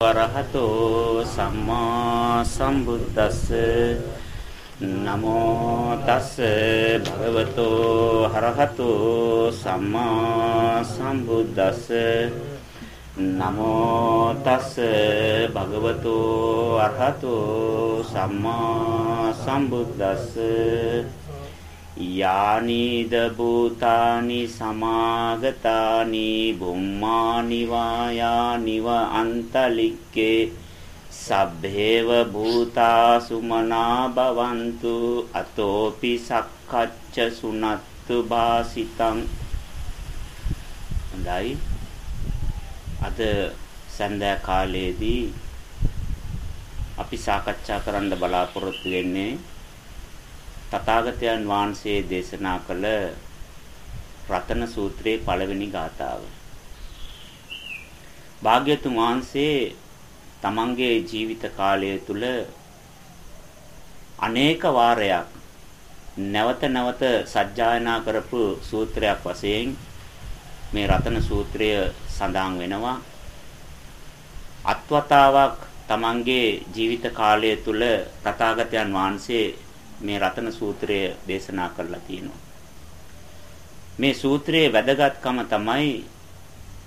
වරහතෝ සම්මා සම්බුද්දස්ස. නමෝ තස්ස භගවතෝ හරහතෝ සම්මා සම්බුද්දස්ස. නමෝ තස්ස භගවතෝ අරහතෝ සම්මා සම්බුද්දස්ස. යානීද භූතානි සමාගතානි බුම්මානි වායානිව අන්තලික්කේ සබ්බේව භූතා සුමනා භවන්තු අතෝපි සක්කච්ඡ සුනත්තු භාසිතං. හොඳයි. අද සන්ධ්‍යා කාලයේදී අපි සාකච්ඡා කරන්න බලාපොරොත්තු වෙන්නේ තථාගතයන් වහන්සේ දේශනා කළ රතන සූත්‍රයේ පළවෙනි ගාථාව. භාග්‍යතුන් වහන්සේ තමන්ගේ ජීවිත කාලය තුල අනේක වාරයක් නැවත නැවත සජ්ජායනා කරපු සූත්‍රයක් වශයෙන් මේ රතන සූත්‍රය සඳහන් වෙනවා. අත්වතාවක් තමන්ගේ ජීවිත කාලය තුල තථාගතයන් වහන්සේ මේ රතන සූත්‍රය දේශනා කරලා තියෙනවා. මේ සූත්‍රයේ වැදගත්කම තමයි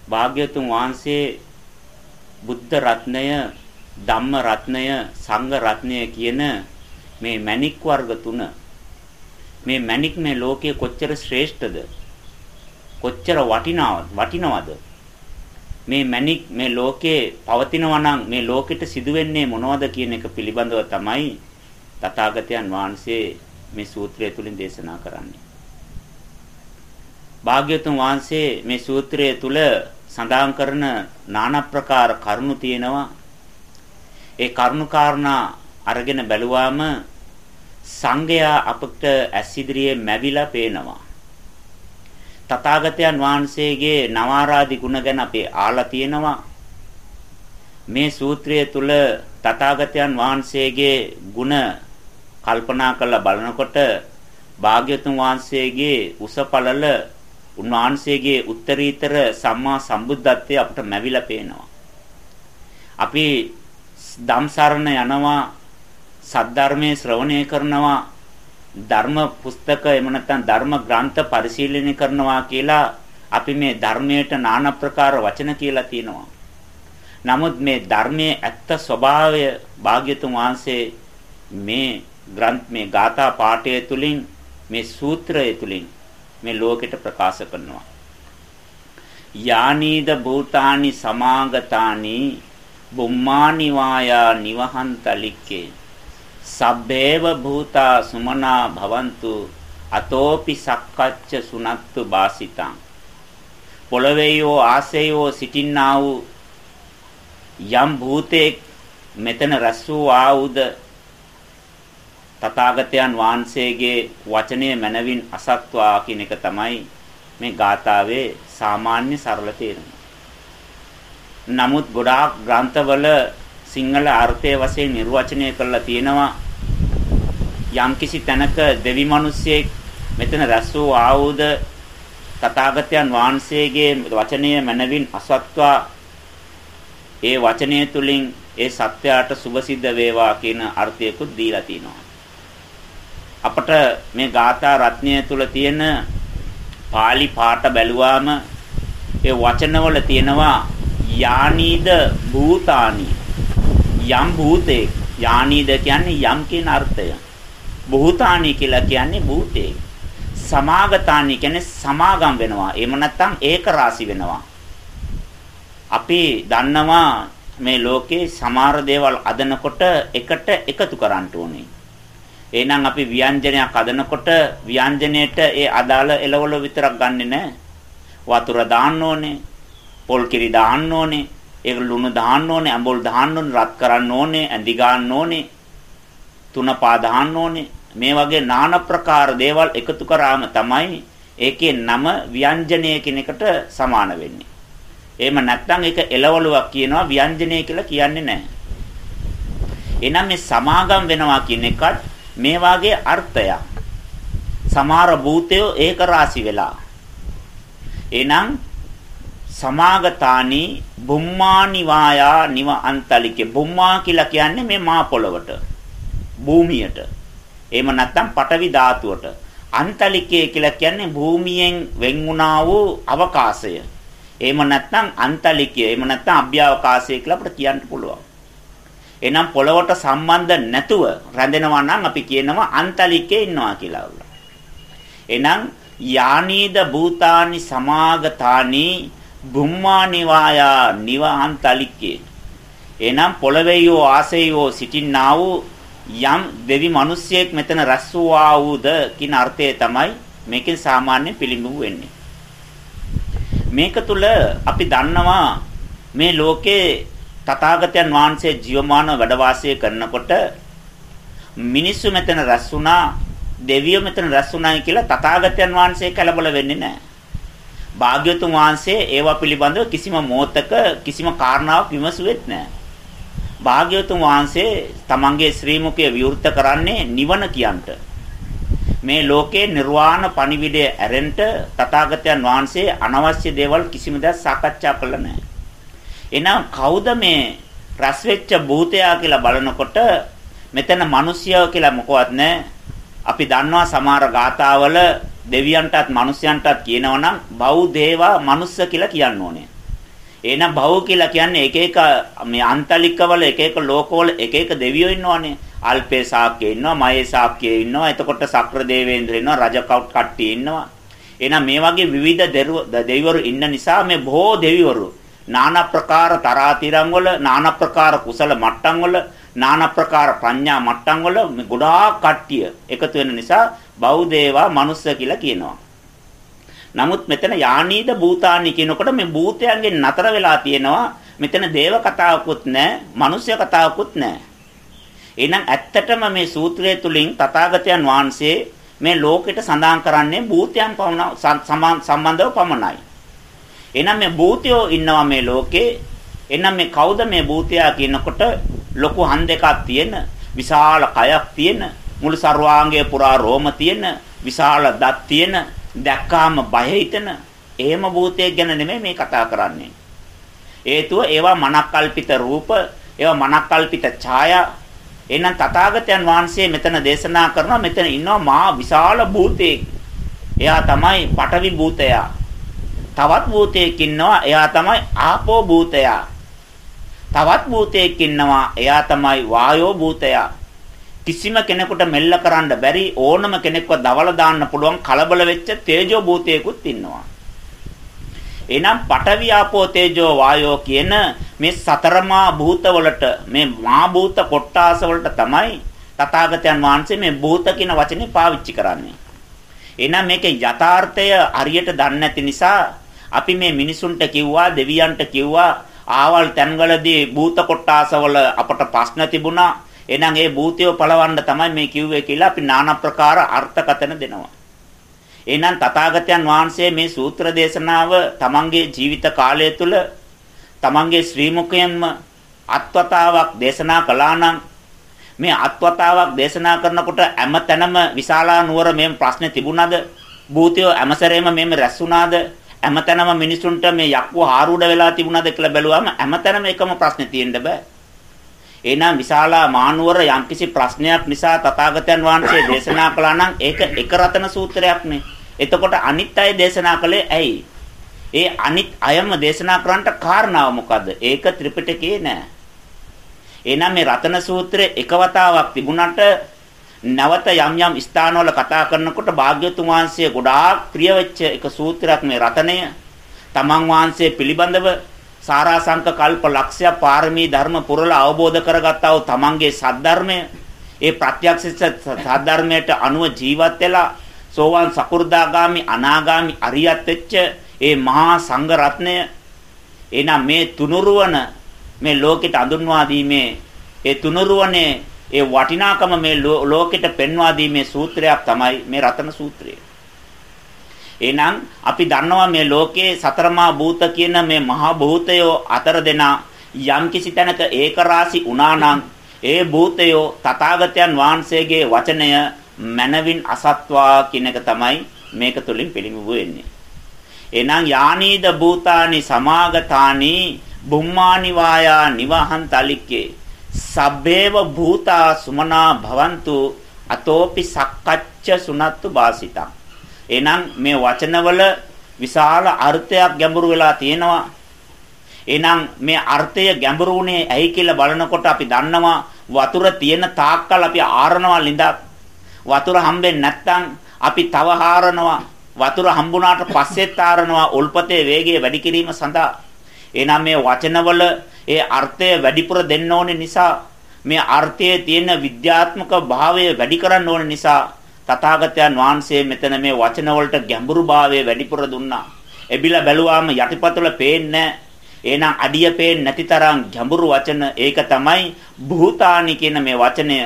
භාග්‍යතුන් වහන්සේ බුද්ධ රත්නය, ධම්ම රත්නය, සංඝ රත්නය කියන මේ මණික් වර්ග තුන. මේ මණික් මේ ලෝකයේ කොච්චර ශ්‍රේෂ්ඨද? කොච්චර වටිනවද? වටිනවද? මේ මණික් මේ ලෝකේ පවතිනවා නම් මේ ලෝකෙට සිදුවෙන්නේ මොනවද කියන එක පිළිබඳව තමයි තථාගතයන් වහන්සේ මේ සූත්‍රය තුලින් දේශනා කරන්නේ. භාග්‍යතුන් වහන්සේ මේ සූත්‍රය තුල සඳහන් කරන নানা ප්‍රකාර කරුණු තියෙනවා. ඒ කරුණු කාරණා අරගෙන බැලුවාම සංගයා අපට ඇස් ඉදිරියේ මැවිලා පේනවා. තථාගතයන් වහන්සේගේ නවාරාදි ගුණ ගැන අපි ආලා තියෙනවා. මේ සූත්‍රය තුල තථාගතයන් වහන්සේගේ ගුණ කල්පනා කරලා බලනකොට භාග්‍යතුන් වහන්සේගේ උසපළල උන්වහන්සේගේ උත්තරීතර සම්මා සම්බුද්ධත්වය අපට මැවිලා පේනවා. අපි ධම්සරණ යනවා සද්ධර්මයේ ශ්‍රවණය කරනවා ධර්ම පුස්තක එහෙම නැත්නම් ධර්ම ග්‍රන්ථ පරිශීලනය කරනවා කියලා අපි මේ ධර්මයට নানা ප්‍රකාර වචන කියලා තියෙනවා. නමුත් මේ ධර්මයේ ඇත්ත ස්වභාවය භාග්‍යතුන් වහන්සේ මේ ග්‍රන්ථ මේ ගාථා පාඨය තුලින් මේ සූත්‍රය තුලින් මේ ලෝකෙට ප්‍රකාශ කරනවා. යානීද භූතානි සමාගතානි බුම්මානි වායා නිවහන්තලික්කේ සබ්බේව භූතා සුමනා භවන්තු අතෝපි සක්කච්ඡ සුනත්තු බාසිතං පොළවේයෝ ආසේයෝ සිටින්නා වූ යම් භූතෙක් මෙතන රැස් වූ ආවුද තථාගතයන් වහන්සේගේ වචනය මනවින් අසත්වා කියන එක තමයි මේ ගාථාවේ සාමාන්‍ය සරල තේරුම. නමුත් ගොඩාක් ග්‍රන්ථවල සිංහල අර්ථය වශයෙන් නිර්වචනය කරලා තියෙනවා යම්කිසි තැනක දෙවි මිනිස්සෙක් මෙතන රැස් වූ ආවුද තථාගතයන් වහන්සේගේ වචනය මනවින් අසත්වා ඒ වචනය තුලින් ඒ සත්‍යයට සුභසිද්ධ වේවා කියන අර්ථයකුත් දීලා තිනවා. අපට මේ ගාථා රත්නය තුල තියෙන pāli පාඨ බැලුවාම ඒ වචනවල තියෙනවා යානීද භූතානි. යම් භූතේ යානීද කියන්නේ යම් කියන අර්ථය. භූතානි කියලා කියන්නේ භූතේ සමාගතානි කියන්නේ සමාගම් වෙනවා. එහෙම නැත්නම් ඒක රාශි වෙනවා. අපි දන්නවා මේ ලෝකේ සමහර දේවල් අදනකොට එකට එකතු කරන්න ඕනේ. එහෙනම් අපි ව්‍යංජනයක් හදනකොට ව්‍යංජනයේට ඒ අදාළ එළවලු විතරක් ගන්නෙ නැහැ. වතුර දාන්න ඕනේ, පොල් කිරි දාන්න ඕනේ, ඒක ලුණු දාන්න ඕනේ, අඹුල් දාන්න ඕනේ, රත් කරන්න ඕනේ, ඇඳි ගන්න ඕනේ, තුනපා දාන්න ඕනේ. මේ වගේ নানা ප්‍රකාර දේවල් එකතු කරාම තමයි ඒකේ නම ව්‍යංජනය කියන එකට සමාන වෙන්නේ. එහෙම නැත්නම් ඒක එළවලුවක් කියනවා ව්‍යංජනය කියලා කියන්නේ නැහැ. එහෙනම් මේ සමාගම් වෙනවා කියන එකත් මේ වාගේ අර්ථයක්. සමහර භූතයෝ ඒක රාශි වෙලා. එහෙනම් සමාගතානි බුම්මානිවායා නිව අන්තලිකේ. බුම්මා කියලා කියන්නේ මේ මා පොළවට භූමියට. එහෙම නැත්නම් පටවි ධාතුවට. අන්තලිකේ කියලා කියන්නේ භූමියෙන් වෙන් වුණා වූ අවකාශය. එහෙම නැත්නම් අන්තලිකය එහෙම නැත්නම් අභ්‍යවකාශය කියලා අපිට කියන්න පුළුවන්. එහෙනම් පොළවට සම්බන්ධ නැතුව රැඳෙනවා නම් අපි කියනවා අන්තලිකේ ඉන්නවා කියලා. එහෙනම් යානීද භූතානි සමාගතානි බුම්මානිවායා නිවාන්තලිකේ එනම් පොළවේයෝ ආසේයෝ සිටින්නා වූ යම් දෙවි මිනිසියෙක් මෙතන රැස් වූවා වූද කින අර්ථය තමයි මේකෙන් සාමාන්‍ය පිළිඹු වෙන්නේ මේක තුල අපි දන්නවා මේ ලෝකේ තථාගතයන් වහන්සේ ජීවමානව වැඩ වාසය කරනකොට මිනිස්සු මෙතන රැස් වුණා දෙවියෝ මෙතන රැස් වුණායි කියලා තථාගතයන් වහන්සේ කලබල වෙන්නේ නැහැ භාග්‍යවතුන් වහන්සේ ඒවා පිළිබඳව කිසිම මොහතක කිසිම කාරණාවක් විමසුවෙත් නැහැ. භාග්‍යවතුන් වහන්සේ තමන්ගේ ශ්‍රී මුඛය විවෘත කරන්නේ නිවන කියන්ට. මේ ලෝකේ නිර්වාණ පණිවිඩය ඇරෙන්න තථාගතයන් වහන්සේ අනවශ්‍ය දේවල් කිසිම දෙයක් සාකච්ඡා කළා නැහැ. එහෙනම් කවුද මේ රැස් වෙච්ච භූතයා කියලා බලනකොට මෙතන මිනිසියෝ කියලා මොකවත් නැහැ. අපි දන්නවා සමහර ගාථාවල දෙවියන්ටත් මිනිස්යන්ටත් කියනවනම් බෞද්ධේවා මනුස්ස කියලා කියන්න ඕනේ. එහෙනම් බෞ කියලා කියන්නේ එක එක මේ අන්තලිකවල එක එක ලෝකවල එක එක දෙවියෝ ඉන්නවනේ. අල්පේ ශාක්‍ය ඉන්නවා, මහේ ශාක්‍ය ඉන්නවා, එතකොට සක්‍ර දේවේන්ද්‍ර ඉන්නවා, රජ කට්ටිය ඉන්නවා. එහෙනම් මේ වගේ විවිධ දෙවිවරු ඉන්න නිසා මේ බොහෝ දෙවිවරු নানা ප්‍රකාර තරාතිරම් වල নানা ප්‍රකාර කුසල මට්ටම් වල নানা ප්‍රකාර ප්‍රඥා මට්ටම් වල ගොඩාක් කට්ටිය එකතු වෙන නිසා බෞද්ධේවා මනුස්ස කියලා කියනවා. නමුත් මෙතන යානීද භූතානි කියනකොට මේ භූතයන්ගෙන් නතර වෙලා තියෙනවා. මෙතන දේව කතාවකුත් නැහැ, මනුෂ්‍ය කතාවකුත් නැහැ. එහෙනම් ඇත්තටම මේ සූත්‍රය තුලින් තථාගතයන් වහන්සේ මේ ලෝකෙට සඳහන් කරන්නේ භූතයන් සම්බන්ධව පමණයි. එහෙනම් මේ භූතයෝ ඉන්නවා මේ ලෝකේ. එහෙනම් මේ කවුද මේ භූතයා කියනකොට ලොකු හන් දෙකක් තියෙන, විශාල කයක් තියෙන, මුළු සර්වාංගයේ පුරා රෝම තියෙන විශාල දත් තියෙන දැක්කාම බය හිතෙන එහෙම භූතයෙක් ගැන නෙමෙයි මේ කතා කරන්නේ. හේතුව ඒවා මනක්කල්පිත රූප, ඒවා මනක්කල්පිත ඡායා. එහෙනම් තථාගතයන් වහන්සේ මෙතන දේශනා කරනවා මෙතන ඉන්නවා මා විශාල භූතයෙක්. එයා තමයි පටවි භූතයා. තවත් භූතයෙක් ඉන්නවා එයා තමයි ආපෝ භූතයා. තවත් භූතයෙක් ඉන්නවා එයා තමයි වායෝ භූතයා. කිසිම කෙනෙකුට මෙල්ල කරන්න බැරි ඕනම කෙනෙක්ව දවල දාන්න පුළුවන් කලබල වෙච්ච තේජෝ භූතයකුත් ඉන්නවා. එහෙනම් පඨවි ආපෝ තේජෝ වායෝ කියන මේ සතරමා භූතවලට මේ මා භූත කොට්ටාස වලට තමයි තථාගතයන් වහන්සේ මේ භූත කියන වචනේ පාවිච්චි කරන්නේ. එහෙනම් මේකේ යථාර්ථය හරියට දන්නේ නැති නිසා අපි මේ මිනිසුන්ට කිව්වා දෙවියන්ට කිව්වා ආවල් තැන්වලදී භූත කොට්ටාසවල අපට ප්‍රශ්න තිබුණා එහෙනම් ඒ භූතයෝ පළවන්න තමයි මේ කිව්වේ කියලා අපි নানা ප්‍රකාර අර්ථකතන දෙනවා. එහෙනම් තථාගතයන් වහන්සේ මේ සූත්‍ර දේශනාව තමන්ගේ ජීවිත කාලය තුළ තමන්ගේ ශ්‍රී මුඛයෙන්ම අත්වතාවක් දේශනා කළා නම් මේ අත්වතාවක් දේශනා කරනකොට හැමතැනම විශාලා නුවර මේ ප්‍රශ්නේ තිබුණාද? භූතයෝ හැමසැරේම මෙහෙම රැස් වුණාද? හැමතැනම මිනිසුන්ට මේ යක්කෝ ආරූඪ වෙලා තිබුණාද කියලා බැලුවාම හැමතැනම එකම ප්‍රශ්නේ තියෙන්න බෑ. එහෙනම් විශාලා මානුවර යම්කිසි ප්‍රශ්නයක් නිසා තථාගතයන් වහන්සේ දේශනා කළා නම් ඒක එක රතන සූත්‍රයක්නේ. එතකොට අනිත් අය දේශනා කළේ ඇයි? ඒ අනිත් අයම දේශනා කරන්නට කාරණාව මොකද්ද? ඒක ත්‍රිපිටකයේ නෑ. එහෙනම් මේ රතන සූත්‍රයේ එක වතාවක් තිබුණාට නැවත යම් යම් ස්ථානවල කතා කරනකොට භාග්‍යවතුන් වහන්සේ ගොඩාක් ප්‍රිය වෙච්ච එක සූත්‍රයක් මේ රතනය. තමන් වහන්සේ පිළිබඳව සාරාංශක කල්ප ලක්ෂ්‍ය පාරමී ධර්ම පුරලා අවබෝධ කරගත්තා වූ තමන්ගේ සද්ධර්මය ඒ ප්‍රත්‍යක්ෂ සද්ධර්මයට අනුව ජීවත් වෙලා සෝවාන් සකු르දාගාමි අනාගාමි අරියත් වෙච්ච ඒ මහා සංඝ රත්නය එනම් මේ තුනුරුවන මේ ලෝකෙට අඳුන්වා දීමේ ඒ තුනුරුවනේ ඒ වටිනාකම මේ ලෝකෙට පෙන්වා දීමේ සූත්‍රයක් තමයි මේ රතන සූත්‍රය. එහෙනම් අපි දන්නවා මේ ලෝකයේ සතරමා භූත කියන මේ මහා භූතයෝ අතර දෙනා යම්කිසි තැනක ඒකරාශි වුණා නම් ඒ භූතයෝ තථාගතයන් වහන්සේගේ වචනය මනවින් අසත්වා කියන එක තමයි මේක තුලින් පිළිඹු වෙන්නේ. එනං යානීද භූතානි සමාගතානි බුම්මානි වායා නිවහන් තලික්කේ සබ්බේව භූතා සුමනා භවන්තු අතෝපි සක්කච්ඡ සුනත්තු බාසිතං එහෙනම් මේ වචනවල විශාල අර්ථයක් ගැඹුරු වෙලා තියෙනවා. එහෙනම් මේ අර්ථය ගැඹුරුුනේ ඇයි කියලා බලනකොට අපි දන්නවා වතුර තියෙන තාක්කල් අපි ආරනවා ලිඳක් වතුර හම්බෙන්නේ නැත්නම් අපි තව හාරනවා. වතුර හම්බුණාට පස්සෙත් ආරනවා උල්පතේ වේගය වැඩි කිරීම සඳහා. එහෙනම් මේ වචනවල ඒ අර්ථය වැඩිපුර දෙන්න ඕනේ නිසා මේ අර්ථයේ තියෙන විද්‍යාත්මක භාවය වැඩි කරන්න ඕන නිසා තථාගතයන් වහන්සේ මෙතන මේ වචන වලට ගැඹුරු භාවය වැඩිපුර දුන්නා. එබිලා බැලුවාම යටිපතුල පේන්නේ එහෙනම් අඩිය පේන්නේ නැති තරම් ගැඹුරු වචන ඒක තමයි භූතානි කියන මේ වචනය.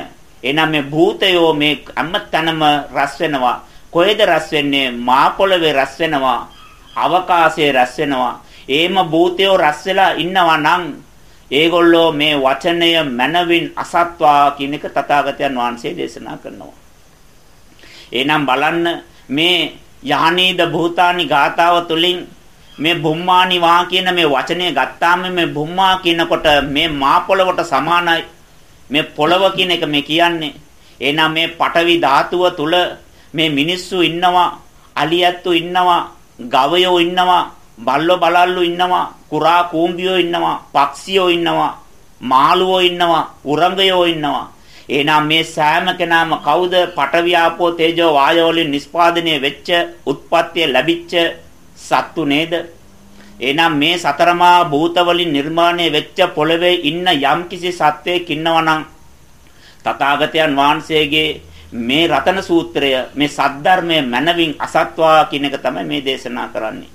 එහෙනම් මේ භූතයෝ මේ හැම තැනම රැස් වෙනවා. කොහෙද රැස් වෙන්නේ? මා පොළවේ රැස් වෙනවා. අවකාශයේ රැස් වෙනවා. ඒම භූතයෝ රැස් වෙලා ඉන්නවා නම් ඒගොල්ලෝ මේ වචනය මනවින් අසත්වා කියන එක තථාගතයන් වහන්සේ දේශනා කරනවා. එහෙනම් බලන්න මේ යහනීද භූතානි ගාතාව තුලින් මේ බුම්මානි වා කියන මේ වචනය ගත්තාම මේ බුම්මා කියනකොට මේ මා පොළවට සමානයි. මේ පොළව කියන එක මේ කියන්නේ. එහෙනම් මේ පටවි ධාතුව තුල මේ මිනිස්සු ඉන්නවා, අලියැත්තු ඉන්නවා, ගවයෝ ඉන්නවා, බල්ලෝ බලල්ලු ඉන්නවා, කුරා කූඹියෝ ඉන්නවා, පක්ෂියෝ ඉන්නවා, මාළුවෝ ඉන්නවා, උරංගයෝ ඉන්නවා. එහෙනම් මේ සෑම කෙනාම කවුද පඨවි ආපෝ තේජෝ වායෝ වලින් නිස්පාදනය වෙච්ච උත්පත්තිය ලැබිච්ච සත්තු නේද එහෙනම් මේ සතරමා භූත වලින් නිර්මාණය වෙච්ච පොළවේ ඉන්න යම්කිසි සත්වයක් ඉන්නවනම් තථාගතයන් වහන්සේගේ මේ රතන සූත්‍රය මේ සද්ධර්මයේ මනවින් අසත්වා කියන එක තමයි මේ දේශනා කරන්නේ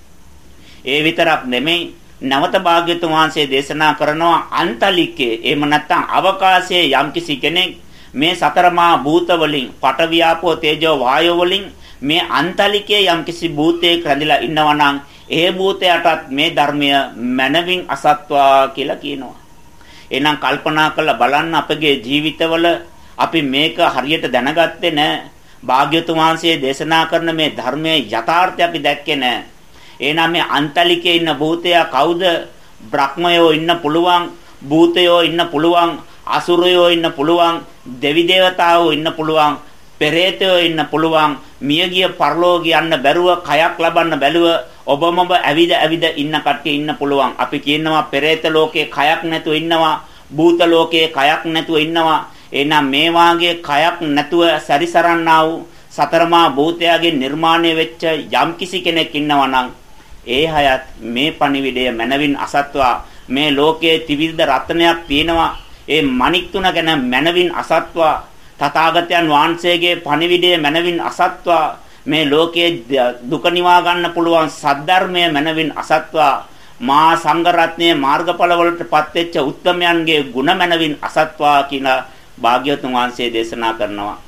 ඒ විතරක් නෙමෙයි නවත භාග්‍යතුන් වහන්සේ දේශනා කරනවා අන්තලිකේ එහෙම නැත්නම් අවකාශයේ යම්කිසි කෙනෙක් මේ සතරමා භූත වලින් පටවියාපෝ තේජෝ වායෝ වලින් මේ අන්තලිකයේ යම්කිසි භූතයක රැඳිලා ඉන්නවා නම් ඒ භූතයටත් මේ ධර්මය මනවින් අසත්වා කියලා කියනවා. එහෙනම් කල්පනා කරලා බලන්න අපගේ ජීවිතවල අපි මේක හරියට දැනගත්තේ නැහැ. භාග්‍යතුන් වහන්සේ දේශනා කරන මේ ධර්මයේ යථාර්ථය අපි දැක්කේ නැහැ. එහෙනම් මේ අන්තලිකේ ඉන්න භූතයා කවුද? බ්‍රහ්මයෝ ඉන්න පුළුවන්, භූතයෝ ඉන්න පුළුවන්, අසුරයෝ ඉන්න පුළුවන්, දෙවි දේවතාවෝ ඉන්න පුළුවන්, පෙරේතයෝ ඉන්න පුළුවන්, මියගිය පරලෝක යන්න බැරුව කයක් ලබන්න බැලුව ඔබමම ඇවිද ඇවිද ඉන්න කට්ටිය ඉන්න පුළුවන්. අපි කියනවා පෙරේත ලෝකේ කයක් නැතුව ඉන්නවා, භූත ලෝකේ කයක් නැතුව ඉන්නවා. එහෙනම් මේ වාගේ කයක් නැතුව සැරිසරන්නා වූ සතරමා භූතයාගේ නිර්මාණය වෙච්ච යම්කිසි කෙනෙක් ඉන්නවා නම් ඒ හයත් මේ පණිවිඩය මනවින් අසත්වා. මේ ලෝකයේ ත්‍රිවිධ රත්නයක් තියෙනවා. ඒ මණික් තුන ගැන මනවින් අසත්වා. තථාගතයන් වහන්සේගේ පණිවිඩය මනවින් අසත්වා. මේ ලෝකයේ දුක නිවා ගන්න පුළුවන් සද්ධර්මය මනවින් අසත්වා. මා සංඝ රත්නයේ මාර්ගඵල වලටපත් වෙච්ච උත්තමයන්ගේ ගුණ මනවින් අසත්වා කියලා භාග්‍යවතුන් වහන්සේ දේශනා කරනවා.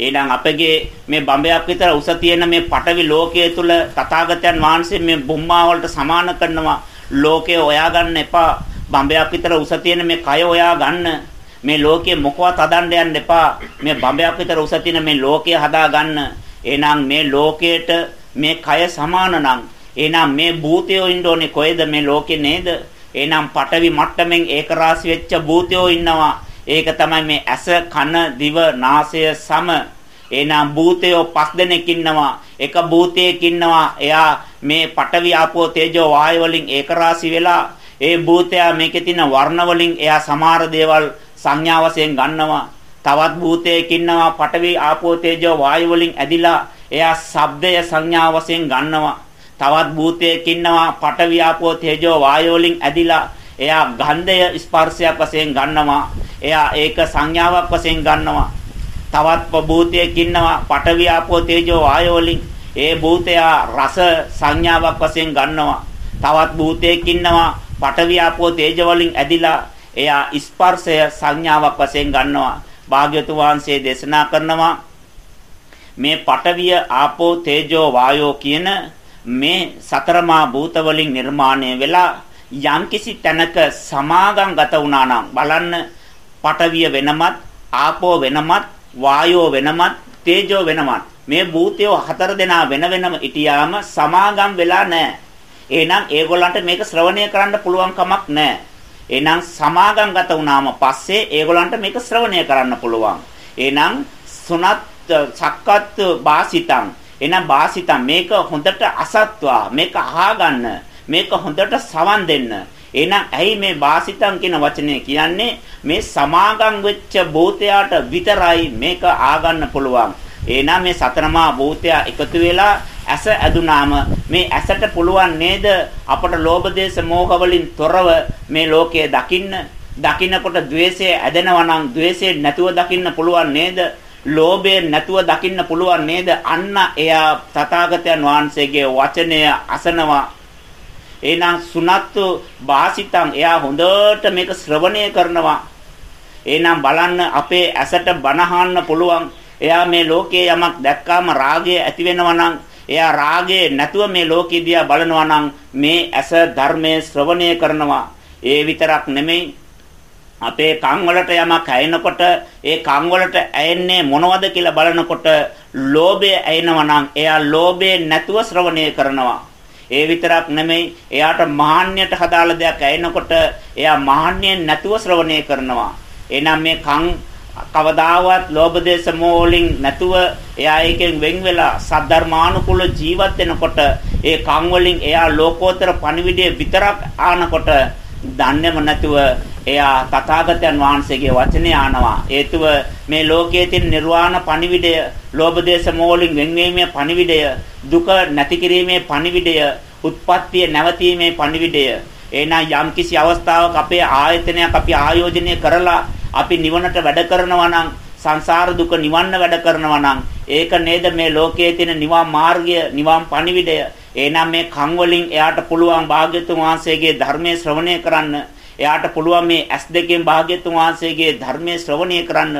එහෙනම් අපගේ මේ බඹයක් විතර උස තියෙන මේ පටවි ලෝකයේ තුල තථාගතයන් වහන්සේ මේ බුම්මා වලට සමාන කරනවා. ලෝකය හොයා ගන්න එපා. බඹයක් විතර උස තියෙන මේ කය හොයා ගන්න මේ ලෝකයේ මොකවත් හදන්න යන්න එපා. මේ බඹයක් විතර උස තියෙන මේ ලෝකය හදා ගන්න එහෙනම් මේ ලෝකයට මේ කය සමාන නම් එහෙනම් මේ භූතයෝ ඉන්න ඕනේ කොහෙද? මේ ලෝකේ නේද? එහෙනම් පටවි මට්ටමින් ඒකරාශි වෙච්ච භූතයෝ ඉන්නවා. ඒක තමයි මේ ඇස කන දිව නාසය සම. එනම් භූතයෝ පස් දෙනෙක් ඉන්නවා. එක භූතයක ඉන්නවා. එයා මේ පඨවි ආපෝ තේජෝ වායු වලින් ඒකරාශි වෙලා ඒ භූතයා මේකේ තියෙන වර්ණ වලින් එයා සමහර දේවල් සංඥා වශයෙන් ගන්නවා. තවත් භූතයක ඉන්නවා පඨවි ආපෝ තේජෝ වායු වලින් ඇදිලා එයා ශබ්දය සංඥා වශයෙන් ගන්නවා. තවත් භූතයක ඉන්නවා පඨවි ආපෝ තේජෝ වායු වලින් ඇදිලා එයා ගන්ධය ස්පර්ශයක් වශයෙන් ගන්නවා එයා ඒක සංඥාවක් වශයෙන් ගන්නවා. තවත් භූතයක් ඉන්නවා පඨවි ආපෝ තේජෝ ආයෝ වලින් ඒ භූතයා රස සංඥාවක් වශයෙන් ගන්නවා. තවත් භූතයක් ඉන්නවා පඨවි ආපෝ තේජෝ වලින් ඇදිලා එයා ස්පර්ශය සංඥාවක් වශයෙන් ගන්නවා. භාග්‍යතුන් වහන්සේ දේශනා කරනවා මේ පඨවිය ආපෝ තේජෝ වායෝ කියන මේ සතරමා භූත වලින් නිර්මාණය වෙලා යම්කිසි තැනක සමාගම් ගත වුණා නම් බලන්න පඨවිය වෙනමත්, ආපෝ වෙනමත්, වායෝ වෙනමත්, තේජෝ වෙනවා. මේ භූතයෝ හතර දෙනා වෙන වෙනම ඉටියාම සමාගම් වෙලා නැහැ. එහෙනම් ඒගොල්ලන්ට මේක ශ්‍රවණය කරන්න පුළුවන් කමක් නැහැ. එහෙනම් සමාගම්ගත වුණාම පස්සේ ඒගොල්ලන්ට මේක ශ්‍රවණය කරන්න පුළුවන්. එහෙනම් සුනත් සක්කත් වාසිතං එහෙනම් වාසිතං මේක හොඳට අසත්වා මේක අහගන්න මේක හොඳට සවන් දෙන්න. එහෙනම් ඇයි මේ වාසිතං කියන වචනේ කියන්නේ? මේ සමාගම් වෙච්ච භූතයාට විතරයි මේක ආගන්න පුළුවන්. එහෙනම් මේ සතරමා භූතයා එකතු වෙලා ඇස ඇදුනාම මේ ඇසට පුළුවන් නේද? අපට ලෝභ දේශ මෝහ වලින් තොරව මේ ලෝකය දකින්න. දකින්නකොට द्वේෂය ඇදෙනවා නම් द्वේෂය නැතුව දකින්න පුළුවන් නේද? ලෝභය නැතුව දකින්න පුළුවන් නේද? අන්න එයා තථාගතයන් වහන්සේගේ වචනය අසනවා. එහෙනම් සුනත්තු වාසිතං එයා හොඳට මේක ශ්‍රවණය කරනවා එහෙනම් බලන්න අපේ ඇසට බනහන්න පුළුවන් එයා මේ ලෝකයේ යමක් දැක්කාම රාගය ඇති වෙනවා නම් එයා රාගයේ නැතුව මේ ලෝකෙ දිහා බලනවා නම් මේ ඇස ධර්මයේ ශ්‍රවණය කරනවා. ඒ විතරක් නෙමෙයි අපේ කන් වලට යමක් ඇයෙනකොට ඒ කන් වලට ඇයෙන්නේ මොනවද කියලා බලනකොට ලෝභය ඇයෙනවා නම් එයා ලෝභය නැතුව ශ්‍රවණය කරනවා. ඒ විතරක් නෙමෙයි එයාට මහාන්‍යයට හදාලා දෙයක් ඇයෙනකොට එයා මහාන්‍යයෙන් නැතුව ශ්‍රවණය කරනවා. එහෙනම් මේ කන් කවදාවත් ලෝභ දේශ මොහොලින් නැතුව එයා එකෙන් වෙන් වෙලා සද්ධර්මානුකූල ජීවත් වෙනකොට ඒ කන් වලින් එයා ලෝකෝත්තර පණිවිඩය විතරක් ආනකොට දන්නේම නැතුව එයා තථාගතයන් වහන්සේගේ වචනේ ආනවා. හේතුව මේ ලෝකයේ තියෙන නිර්වාණ පණිවිඩය ලෝභ දේශ මොහොලින් වෙන්වීමේ පණිවිඩය දුක නැති කිරීමේ පණිවිඩය උත්පත්තිය නැවතීමේ පණිවිඩය. එහෙනම් යම්කිසි අවස්ථාවක අපේ ආයතනයක් අපි ආයෝජනය කරලා අපි නිවනට වැඩ කරනවා නම් සංසාර දුක නිවන්න වැඩ කරනවා නම් ඒක නේද මේ ලෝකයේ තියෙන නිවන් මාර්ගය නිවන් පණිවිඩය. එහෙනම් මේ කන් වලින් එයාට පුළුවන් භාග්‍යතුන් වහන්සේගේ ධර්මයේ ශ්‍රවණය කරන්න. එයාට පුළුවන් මේ ඇස් දෙකෙන් භාග්‍යතුන් වහන්සේගේ ධර්මයේ ශ්‍රවණය කරන්න.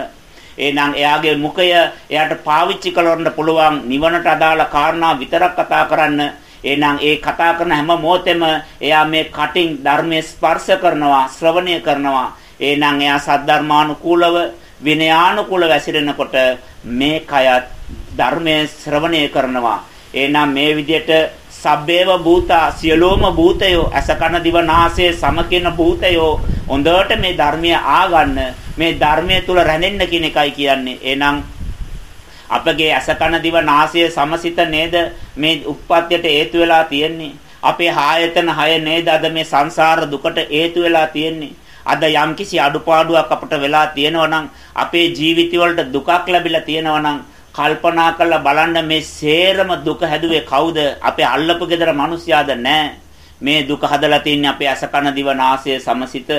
එහෙනම් එයාගේ මුඛය එයාට පාවිච්චි කරන්න පුළුවන් නිවනට අදාළ කාරණා විතරක් කතා කරන්න. එහෙනම් ඒ කතා කරන හැම මොහොතෙම එයා මේ කටින් ධර්මයේ ස්පර්ශ කරනවා ශ්‍රවණය කරනවා. එහෙනම් එයා සද්ධර්මානුකූලව විනයානුකූලව ඇසිරෙනකොට මේ කයත් ධර්මයේ ශ්‍රවණය කරනවා. එහෙනම් මේ විදිහට සබ්බේව භූතා සියලෝම භූතයෝ අසකන දිවනාසය සමකින භූතයෝ හොඳට මේ ධර්මය ආගන්න මේ ධර්මයේ තුල රැඳෙන්න කියන එකයි කියන්නේ. එහෙනම් අපගේ අසකන දිවනාසය සමසිත නේද මේ උප්පත්තියට හේතු වෙලා තියෙන්නේ. අපේ ආයතන හය නේද අද මේ සංසාර දුකට හේතු වෙලා තියෙන්නේ. අද යම්කිසි අඩුපාඩුවක් අපට වෙලා තියෙනවා නම් අපේ ජීවිතවලට දුකක් ලැබිලා තියෙනවා නම් කල්පනා කරලා බලන්න මේ සේරම දුක හැදුවේ කවුද? අපේ අල්ලපු ගෙදර මිනිස්යාද නැහැ. මේ දුක හදලා තින්නේ අපේ අසකන දිව නාසය සමසිත.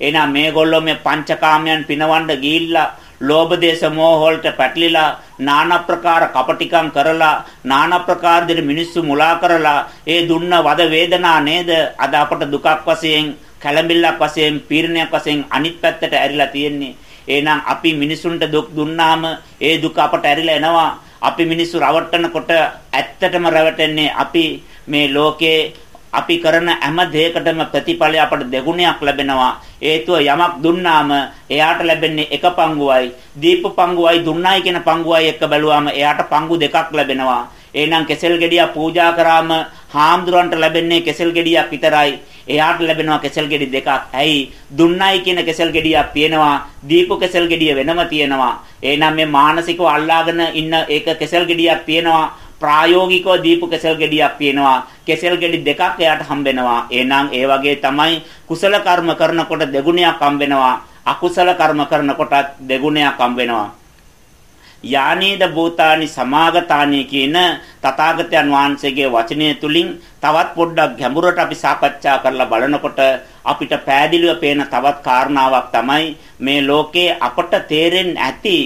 එහෙනම් මේගොල්ලෝ මේ පංචකාමයන් පිනවන්න ගිහිල්ලා ලෝභ දේශ මොහ වලට පැටලිලා নানা ප්‍රකාර කපටිකම් කරලා নানা ප්‍රකාර දෙන මිනිස්සු මුලා කරලා ඒ දුන්න වද වේදනා නේද අද අපට දුකක් වශයෙන් කැළඹිල්ලක් වශයෙන් පීඩනයක් වශයෙන් අනිත් පැත්තට ඇරිලා තියෙන්නේ. එහෙනම් අපි මිනිසුන්ට දුක් දුන්නාම ඒ දුක අපට ඇරිලා එනවා. අපි මිනිස්සු රවට්ටනකොට ඇත්තටම රැවටෙන්නේ අපි මේ ලෝකේ අපි කරන හැම දෙයකටම ප්‍රතිඵලය අපට දෙගුණයක් ලැබෙනවා. හේතුව යමක් දුන්නාම එයාට ලැබෙන්නේ එක පංගුවයි. දීප පංගුවයි දුන්නයි කියන පංගුවයි එක්ක බැලුවාම එයාට පංගු දෙකක් ලැබෙනවා. එහෙනම් කෙසෙල් ගෙඩියක් පූජා කරාම හාමුදුරන්ට ලැබෙන්නේ කෙසෙල් ගෙඩියක් විතරයි. එයාට ලැබෙනවා කෙසෙල් ගෙඩි දෙකක්. ඇයි? දුන්නයි කියන කෙසෙල් ගෙඩියක් තියෙනවා. දීපු කෙසෙල් ගෙඩිය වෙනම තියෙනවා. එහෙනම් මේ මානසිකව අල්ලාගෙන ඉන්න ඒක කෙසෙල් ගෙඩියක් තියෙනවා. ප්‍රායෝගිකව දීපු කෙසෙල් ගෙඩියක් තියෙනවා. කෙසෙල් ගෙඩි දෙකක් එයාට හම්බෙනවා. එහෙනම් ඒ වගේ තමයි කුසල කර්ම කරනකොට දෙගුණයක් හම්බෙනවා. අකුසල කර්ම කරනකොටත් දෙගුණයක් හම්බෙනවා. යානේද භූතානි සමාගතානි කියන තථාගතයන් වහන්සේගේ වචනය තුලින් තවත් පොඩ්ඩක් ගැඹුරට අපි සාකච්ඡා කරලා බලනකොට අපිට පෑදිලිව පේන තවත් කාරණාවක් තමයි මේ ලෝකේ අපට තේරෙන්නේ ඇති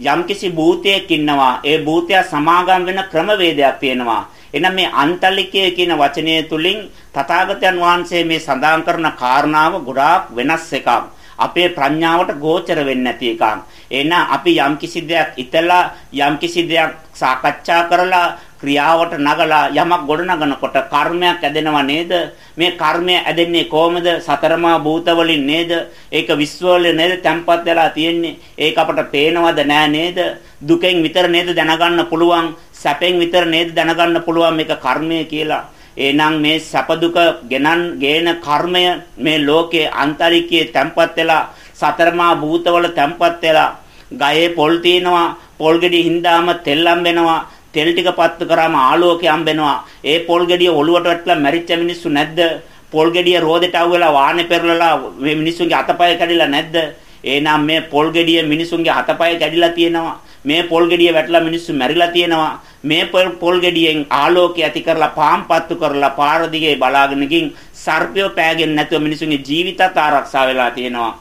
යම්කිසි භූතයක් ඉන්නවා. ඒ භූතය සමාගම් වෙන ක්‍රමවේදයක් තියෙනවා. එහෙනම් මේ අන්තලිකය කියන වචනය තුලින් තථාගතයන් වහන්සේ මේ සඳහන් කරන කාරණාව ගොඩාක් වෙනස් එකක්. අපේ ප්‍රඥාවට ගෝචර වෙන්නේ නැති එකක් එහෙනම් අපි යම්කිසි දෙයක් ඉතලා යම්කිසි දෙයක් සාකච්ඡා කරලා ක්‍රියාවට නගලා යමක් ගොඩනගනකොට කර්මයක් ඇදෙනව නේද? මේ කර්මය ඇදෙන්නේ කොහොමද? සතරමා භූත වලින් නේද? ඒක විශ්වවල නේද තැම්පත් වෙලා තියෙන්නේ? ඒක අපට පේනවද නෑ නේද? දුකෙන් විතර නේද දැනගන්න පුළුවන්? සැපෙන් විතර නේද දැනගන්න පුළුවන් මේක කර්මය කියලා? එහෙනම් මේ සැප දුක ගෙනන් ගේන කර්මය මේ ලෝකයේ අන්තරිකයේ තැම්පත් වෙලා සතරමා භූතවල තැම්පත් වෙලා ගයේ පොල් තිනවා පොල් ගෙඩි හින්දාම තෙල් හම්බෙනවා තෙල් ටික පත්තු කරාම ආලෝකය හම්බෙනවා. ඒ පොල් ගෙඩිය ඔලුවට වැටලා මැරිච්ච මිනිස්සු නැද්ද? පොල් ගෙඩිය රෝදෙට අවුලා වාහනේ පෙරලලා මේ මිනිස්සුන්ගේ අතපය කැඩිලා නැද්ද? එහෙනම් මේ පොල් ගෙඩිය මිනිසුන්ගේ අතපය කැඩිලා තියෙනවා. මේ පොල් ගෙඩිය වැටලා මිනිස්සු මැරිලා තියෙනවා. මේ පොල් ගෙඩියෙන් ආලෝකය ඇති කරලා පාම්පත්තු කරලා පාර දිගේ බලාගෙන ගින් සර්පයෝ පෑගෙන්නේ නැතුව මිනිසුන්ගේ ජීවිතත් ආරක්ෂා වෙලා තියෙනවා.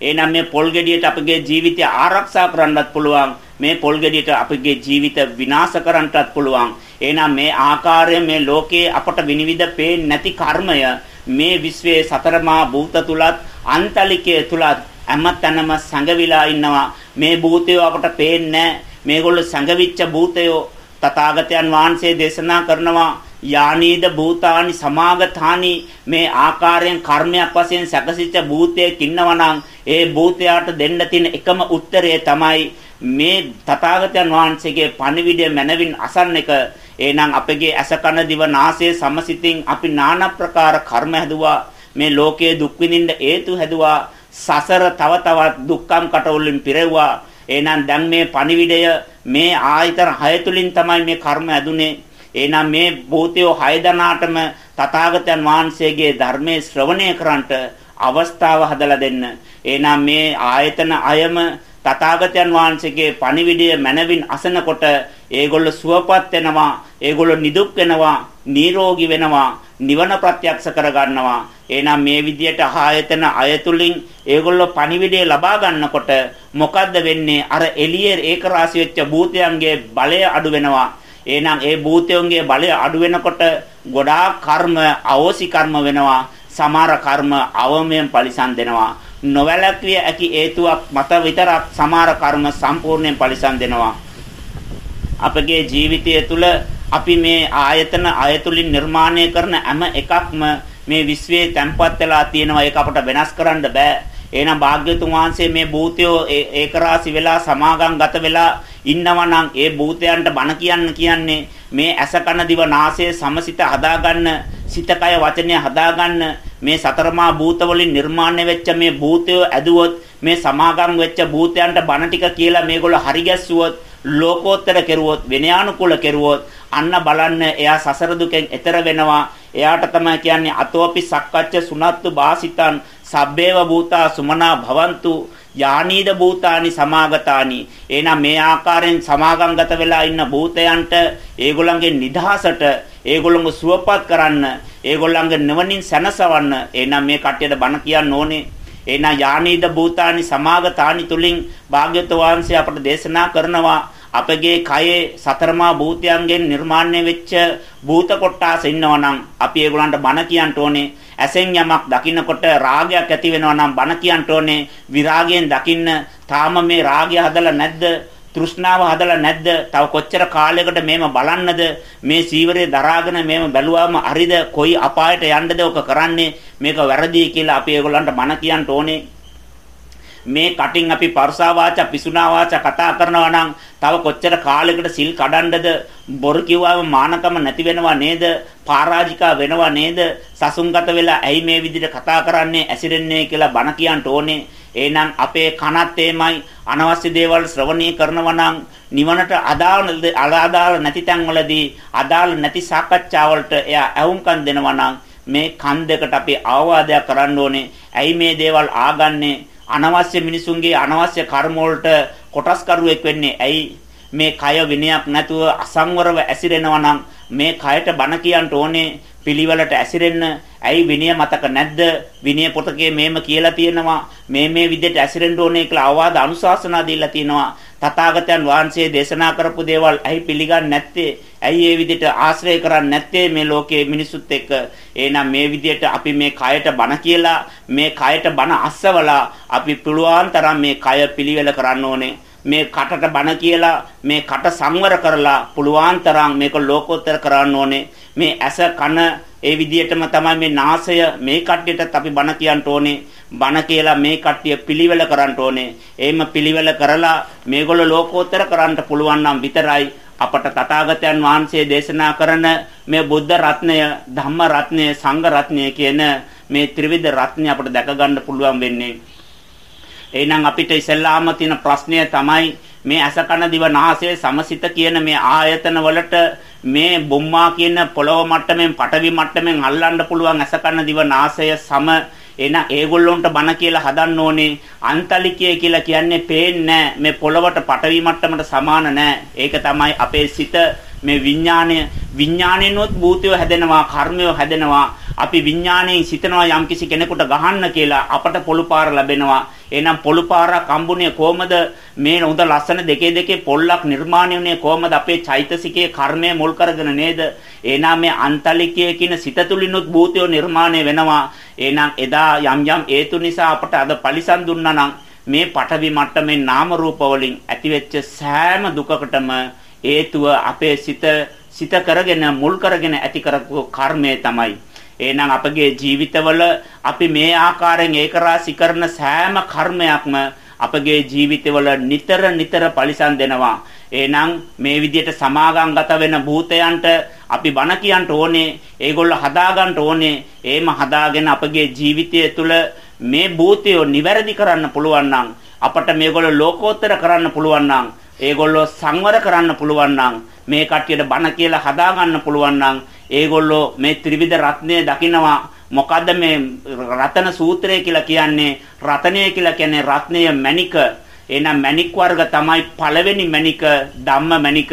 එහෙනම් මේ පොල් ගෙඩියට අපගේ ජීවිතය ආරක්ෂා කරන්නත් පුළුවන්. මේ පොල් ගෙඩියට අපගේ ජීවිත විනාශ කරන්නටත් පුළුවන්. එහෙනම් මේ ආකාරයෙන් මේ ලෝකයේ අපට විනිවිද පේන්නේ නැති කර්මය මේ විශ්වයේ සතරමා භූත තුලත් අන්තලිකයේ තුලත් හැමතැනම සංගවිලා ඉන්නවා. මේ භූතය අපට පේන්නේ මේගොල්ලෝ සංගවිච්ච භූතයෝ. තථාගතයන් වහන්සේ දේශනා කරනවා යානීද භූතානි සමාගතානි. මේ ආකාරයෙන් කර්මයක් වශයෙන් සැකසිච්ච භූතයෙක් ඉන්නවනම් ඒ භූතයාට දෙන්න තියෙන එකම උත්තරය තමයි මේ තථාගතයන් වහන්සේගේ පණිවිඩය මනවින් අසන්න එක. එහෙනම් අපගේ ඇස කන දිව නාසය සමසිතින් අපි নানা ප්‍රකාර කර්ම හැදුවා. මේ ලෝකයේ දුක් විඳින්න හේතු හැදුවා. සසර තව තවත් දුක්ඛම් කටවලින් පිරෙව්වා එහෙනම් දැන් මේ පණිවිඩය මේ ආයතන හය තුලින් තමයි මේ කර්ම ඇදුනේ එහෙනම් මේ භූතයෝ හය දනාටම තථාගතයන් වහන්සේගේ ධර්මයේ ශ්‍රවණය කරන්නට අවස්ථාව හදලා දෙන්න. එහෙනම් මේ ආයතන අයම තථාගතයන් වහන්සේගේ පණිවිඩය මනවින් අසනකොට ඒගොල්ලෝ සුවපත් වෙනවා, ඒගොල්ලෝ නිදුක් වෙනවා, නිරෝගී වෙනවා, නිවන ප්‍රත්‍යක්ෂ කරගන්නවා. එහෙනම් මේ විදියට ආයතන අයතුලින් ඒගොල්ලෝ පණිවිඩය ලබා ගන්නකොට මොකද්ද වෙන්නේ? අර එළියේ ඒක රාශි වෙච්ච භූතයන්ගේ බලය අඩු වෙනවා. එහෙනම් ඒ භූතයන්ගේ බලය අඩු වෙනකොට ගොඩාක් කර්ම අවෝසි කර්ම වෙනවා. සමහර කර්ම අවමයෙන් පරිසම් දෙනවා. නොවැළක්විය හැකි හේතුවක් මත විතරක් සමහර කර්ම සම්පූර්ණයෙන් පරිසම් දෙනවා. අපගේ ජීවිතය තුළ අපි මේ ආයතන අයතුලින් නිර්මාණය කරන හැම එකක්ම මේ විශ්වයේ තැන්පත් වෙලා තියෙනවා. ඒක අපට වෙනස් කරන්න බෑ. එහෙනම් භාග්‍යතුන් වහන්සේ මේ භූතයෝ ඒකරාසි වෙලා සමාගම් ගත වෙලා ඉන්නවා නම් ඒ භූතයන්ට බණ කියන්න කියන්නේ මේ ඇස කන දිව නාසය සමසිත හදාගන්න සිත කය වචනය හදාගන්න මේ සතරමා භූත වලින් නිර්මාණය වෙච්ච මේ භූතය ඇදුවොත් මේ සමාගම් වෙච්ච භූතයන්ට බණ ටික කියලා මේගොල්ලෝ හරි ගැස්සුවොත් ලෝකෝත්තර කෙරුවොත් විනයානුකූල කෙරුවොත් අන්න බලන්න එයා සසර දුකෙන් එතර වෙනවා. එයාට තමයි කියන්නේ අතෝපි සක්කච්ඡ සුනත්තු බාසිතං සබ්බේව භූතා සුමනා භවන්තු යානීද භූතානි සමාගතානි. එහෙනම් මේ ආකාරයෙන් සමාගම්ගත වෙලා ඉන්න භූතයන්ට ඒගොල්ලන්ගේ නිදහසට ඒගොල්ලන්ව සුවපත් කරන්න ඒගොල්ලන්ගේ නිවනින් සැනසවන්න. එහෙනම් මේ කට්ටියට බණ කියන්න ඕනේ. එහෙනම් යානීද භූතානි සමාගතානි තුලින් භාග්‍යවතුන් වහන්සේ අපට දේශනා කරනවා. අපගේ කයේ සතරමා භූතයන්ගෙන් නිර්මාණය වෙච්ච භූත කොටාස ඉන්නවා නම් අපි ඒගොල්ලන්ට බණ කියන්න ඕනේ. ඇසෙන් යමක් දකින්නකොට රාගයක් ඇති වෙනවා නම් බණ කියන්න ඕනේ. විරාගයෙන් දකින්න තාම මේ රාගය හදලා නැද්ද? තෘෂ්ණාව හදලා නැද්ද? තව කොච්චර කාලයකට මේම බලන්නද? මේ සීවරේ දරාගෙන මේම බැලුවාම හරිද? කොයි අපායට යන්නද ඔක කරන්නේ? මේක වැරදි කියලා අපි ඒගොල්ලන්ට බණ කියන්න ඕනේ. මේ කටින් අපි පරසා වාචා පිසුනා වාචා කතා කරනවා නම් තව කොච්චර කාලයකට සිල් කඩන්නද? බොරු කිව්වම මානකම නැති වෙනවා නේද? පරාජිකා වෙනවා නේද? සසුන්ගත වෙලා ඇයි මේ විදිහට කතා කරන්නේ ඇසිරෙන්නේ කියලා බණ කියන්න ඕනේ. එහෙනම් අපේ කනත් එමයි අනවශ්‍ය දේවල් ශ්‍රවණය කරනවා නම් නිවනට අදාළ අදාළ නැති තැන්වලදී අදාළ නැති සාකච්ඡාවලට එයා ඇවුම්කන් දෙනවා නම් මේ කන් දෙකට අපි ආවාදයක් කරන්න ඕනේ. ඇයි මේ දේවල් ආගන්නේ? අනවශ්‍ය මිනිසුන්ගේ අනවශ්‍ය කර්ම වලට කොටස්කරුවෙක් වෙන්නේ ඇයි? මේ කය විනයක් නැතුව අසංවරව ඇසිරෙනවා නම් මේ කයට බන කියන්න ඕනේ පිළිවෙලට ඇසිරෙන්න. ඇයි විනය මතක නැද්ද? විනය පොතකේ මේම කියලා තියෙනවා. මේ මේ විදිහට ඇසිරෙන්න ඕනේ කියලා අවවාද අනුශාසනා දීලා තියෙනවා. තථාගතයන් වහන්සේ දේශනා කරපු දේවල් ඇයි පිළිගන්නේ නැත්තේ ඇයි ඒ විදිහට ආශ්‍රය කරන්නේ නැත්තේ මේ ලෝකයේ මිනිසුත් එක්ක එහෙනම් මේ විදිහට අපි මේ කයට බන කියලා මේ කයට බන අස්සවලා අපි පුළුවන් තරම් මේ කය පිළිවෙල කරන්න ඕනේ මේ කටට බන කියලා මේ කට සංවර කරලා පුළුවන් තරම් මේක ලෝකෝත්තර කරන්න ඕනේ. මේ ඇස කන ඒ විදිහටම තමයි මේ නාසය මේ කට්ටියටත් අපි බන කියන්න ඕනේ. බන කියලා මේ කට්ටිය පිළිවෙල කරන්න ඕනේ. එහෙම පිළිවෙල කරලා මේගොල්ලෝ ලෝකෝත්තර කරන්න පුළුවන් නම් විතරයි අපට තථාගතයන් වහන්සේ දේශනා කරන මේ බුද්ධ රත්නය, ධම්ම රත්නය, සංඝ රත්නය කියන මේ ත්‍රිවිධ රත්නය අපට දැක ගන්න පුළුවන් වෙන්නේ. එහෙනම් අපිට ඉස්සෙල්ලාම තියෙන ප්‍රශ්නය තමයි මේ අස කන දිව නාසය සමසිත කියන මේ ආයතන වලට මේ බොම්මා කියන පොළොව මට්ටමින් පටවි මට්ටමින් අල්ලන්න පුළුවන් අස කන දිව නාසය සම එන ඒගොල්ලොන්ට බන කියලා හදන්න ඕනේ. අන්තලිකය කියලා කියන්නේ පේන්නේ මේ පොළවට පටවි මට්ටමට සමාන නෑ ඒක තමයි අපේ සිත මේ විඥාණය විඥාණයෙන්වත් භූතය හැදෙනවා කර්මය හැදෙනවා. අපි විඥාණයෙන් සිතනවා යම්කිසි කෙනෙකුට ගහන්න කියලා අපට පොළු පාර ලැබෙනවා. එහෙනම් පොළු පාරක් හම්බුනේ කොහමද? මේ උඳ ලස්සන දෙකේ දෙකේ පොල්ලක් නිර්මාණය වුනේ කොහමද? අපේ චෛතසිකයේ කර්මය මුල් කරගෙන නේද? එහෙනම් මේ අන්තලිකයේ කියන සිත තුලිනුත් භූතය නිර්මාණය වෙනවා. එහෙනම් එදා යම් යම් හේතු නිසා අපට අද පරිසම් දුන්නා නම් මේ පටවි මට්ටමේ නාම රූප වලින් ඇතිවෙච්ච සෑම දුකකටම හේතුව අපේ සිත සිත කරගෙන මුල් කරගෙන ඇති කරපු කර්මය තමයි. එහෙනම් අපගේ ජීවිතවල අපි මේ ආකාරයෙන් ඒකරාශි කරන සෑම කර්මයක්ම අපගේ ජීවිතවල නිතර නිතර පරිසම් දෙනවා. එහෙනම් මේ විදිහට සමාගම්ගත වෙන භූතයන්ට අපි බණ කියන්න ඕනේ. ඒගොල්ලෝ හදාගන්න ඕනේ. එහෙම හදාගෙන අපගේ ජීවිතය තුළ මේ භූතය නිවැරදි කරන්න පුළුවන් නම් අපට මේගොල්ලෝ ලෝකෝත්තර කරන්න පුළුවන් නම් ඒගොල්ලෝ සංවර කරන්න පුළුවන් නම් මේ කට්ටියට බණ කියලා හදා ගන්න පුළුවන් නම් ඒගොල්ලෝ මේ ත්‍රිවිධ රත්නය දකිනවා. මොකද්ද මේ රතන සූත්‍රය කියලා කියන්නේ? රතනය කියලා කියන්නේ රත්නය මණික. එහෙනම් මණික් වර්ග තමයි පළවෙනි මණික ධම්ම මණික.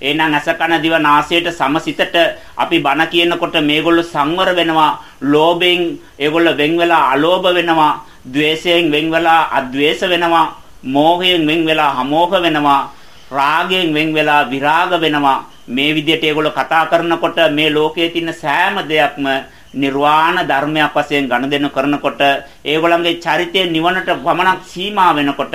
එහෙනම් අසකන දිව නාසයට සමසිතට අපි බණ කියනකොට මේගොල්ලෝ සංවර වෙනවා ලෝභයෙන් ඒගොල්ලෝ වෙන් වෙලා අලෝභ වෙනවා ද්වේෂයෙන් වෙන් වෙලා අද්වේෂ වෙනවා. මෝහයෙන් වෙන් වෙලා අමෝහ වෙනවා රාගයෙන් වෙන් වෙලා විරාග වෙනවා. මේ විදිහට ඒගොල්ලෝ කතා කරනකොට මේ ලෝකයේ තියෙන සෑම දෙයක්ම නිර්වාණ ධර්මයක් වශයෙන් ගනුදෙනු කරනකොට ඒගොල්ලන්ගේ චරිතය නිවනට පමණක් සීමා වෙනකොට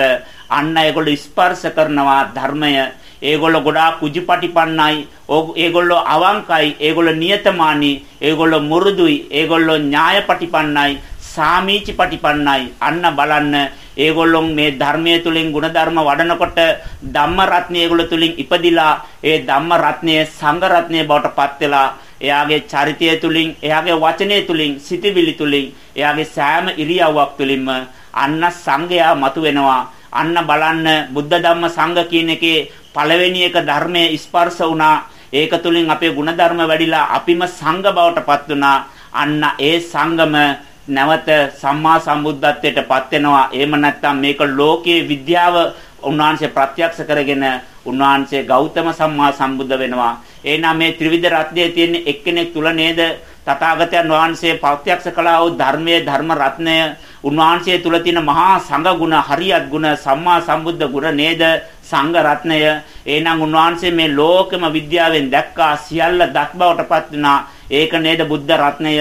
අන්න ඒගොල්ලෝ ස්පර්ශ කරනවා ධර්මය. ඒගොල්ලෝ ගොඩාක් කුජිපටිපන්නයි ඒගොල්ලෝ අවංකයි ඒගොල්ලෝ නියතමානී ඒගොල්ලෝ මුරුදුයි ඒගොල්ලෝ න්‍යායපටිපන්නයි. සාමීචි පටිපන්නයි. අන්න බලන්න ඒගොල්ලෝ මේ ධර්මයේ තුලින් ಗುಣධර්ම වඩනකොට ධම්ම රත්නය ඒගොල්ලෝ තුලින් ඉපදිලා ඒ ධම්ම රත්නය සංඝ රත්නය බවට පත් වෙලා එයාගේ චරිතය තුලින් එයාගේ වචනය තුලින් සිතවිලි තුලින් එයාගේ සෑම ඉරියව්වක් තුලින්ම අන්න සංඝයා මතුවෙනවා. අන්න බලන්න බුද්ධ ධම්ම සංඝ කියන එකේ පළවෙනි එක ධර්මයේ ස්පර්ශ වුණා. ඒක තුලින් අපේ ಗುಣධර්ම වැඩිලා අපිම සංඝ බවට පත් වුණා. අන්න ඒ සංගම නැවත සම්මා සම්බුද්ධත්වයට පත් වෙනවා. එහෙම නැත්නම් මේක ලෝකයේ විද්‍යාව උන්වහන්සේ ප්‍රත්‍යක්ෂ කරගෙන උන්වහන්සේ ගෞතම සම්මා සම්බුද්ධ වෙනවා. එහෙනම් මේ ත්‍රිවිධ රත්නයේ තියෙන එක්කෙනෙක් තුල නේද? තථාගතයන් වහන්සේ ප්‍රත්‍යක්ෂ කළා වූ ධර්මයේ ධර්ම රත්නය උන්වහන්සේ තුල තියෙන මහා සංඝ ගුණ හරියත් ගුණ සම්මා සම්බුද්ධ ගුණ නේද? සංඝ රත්නය. එහෙනම් උන්වහන්සේ මේ ලෝකම විද්‍යාවෙන් දැක්කා සියල්ල දත් බවට පත් වුණා. ඒක නේද බුද්ධ රත්නය?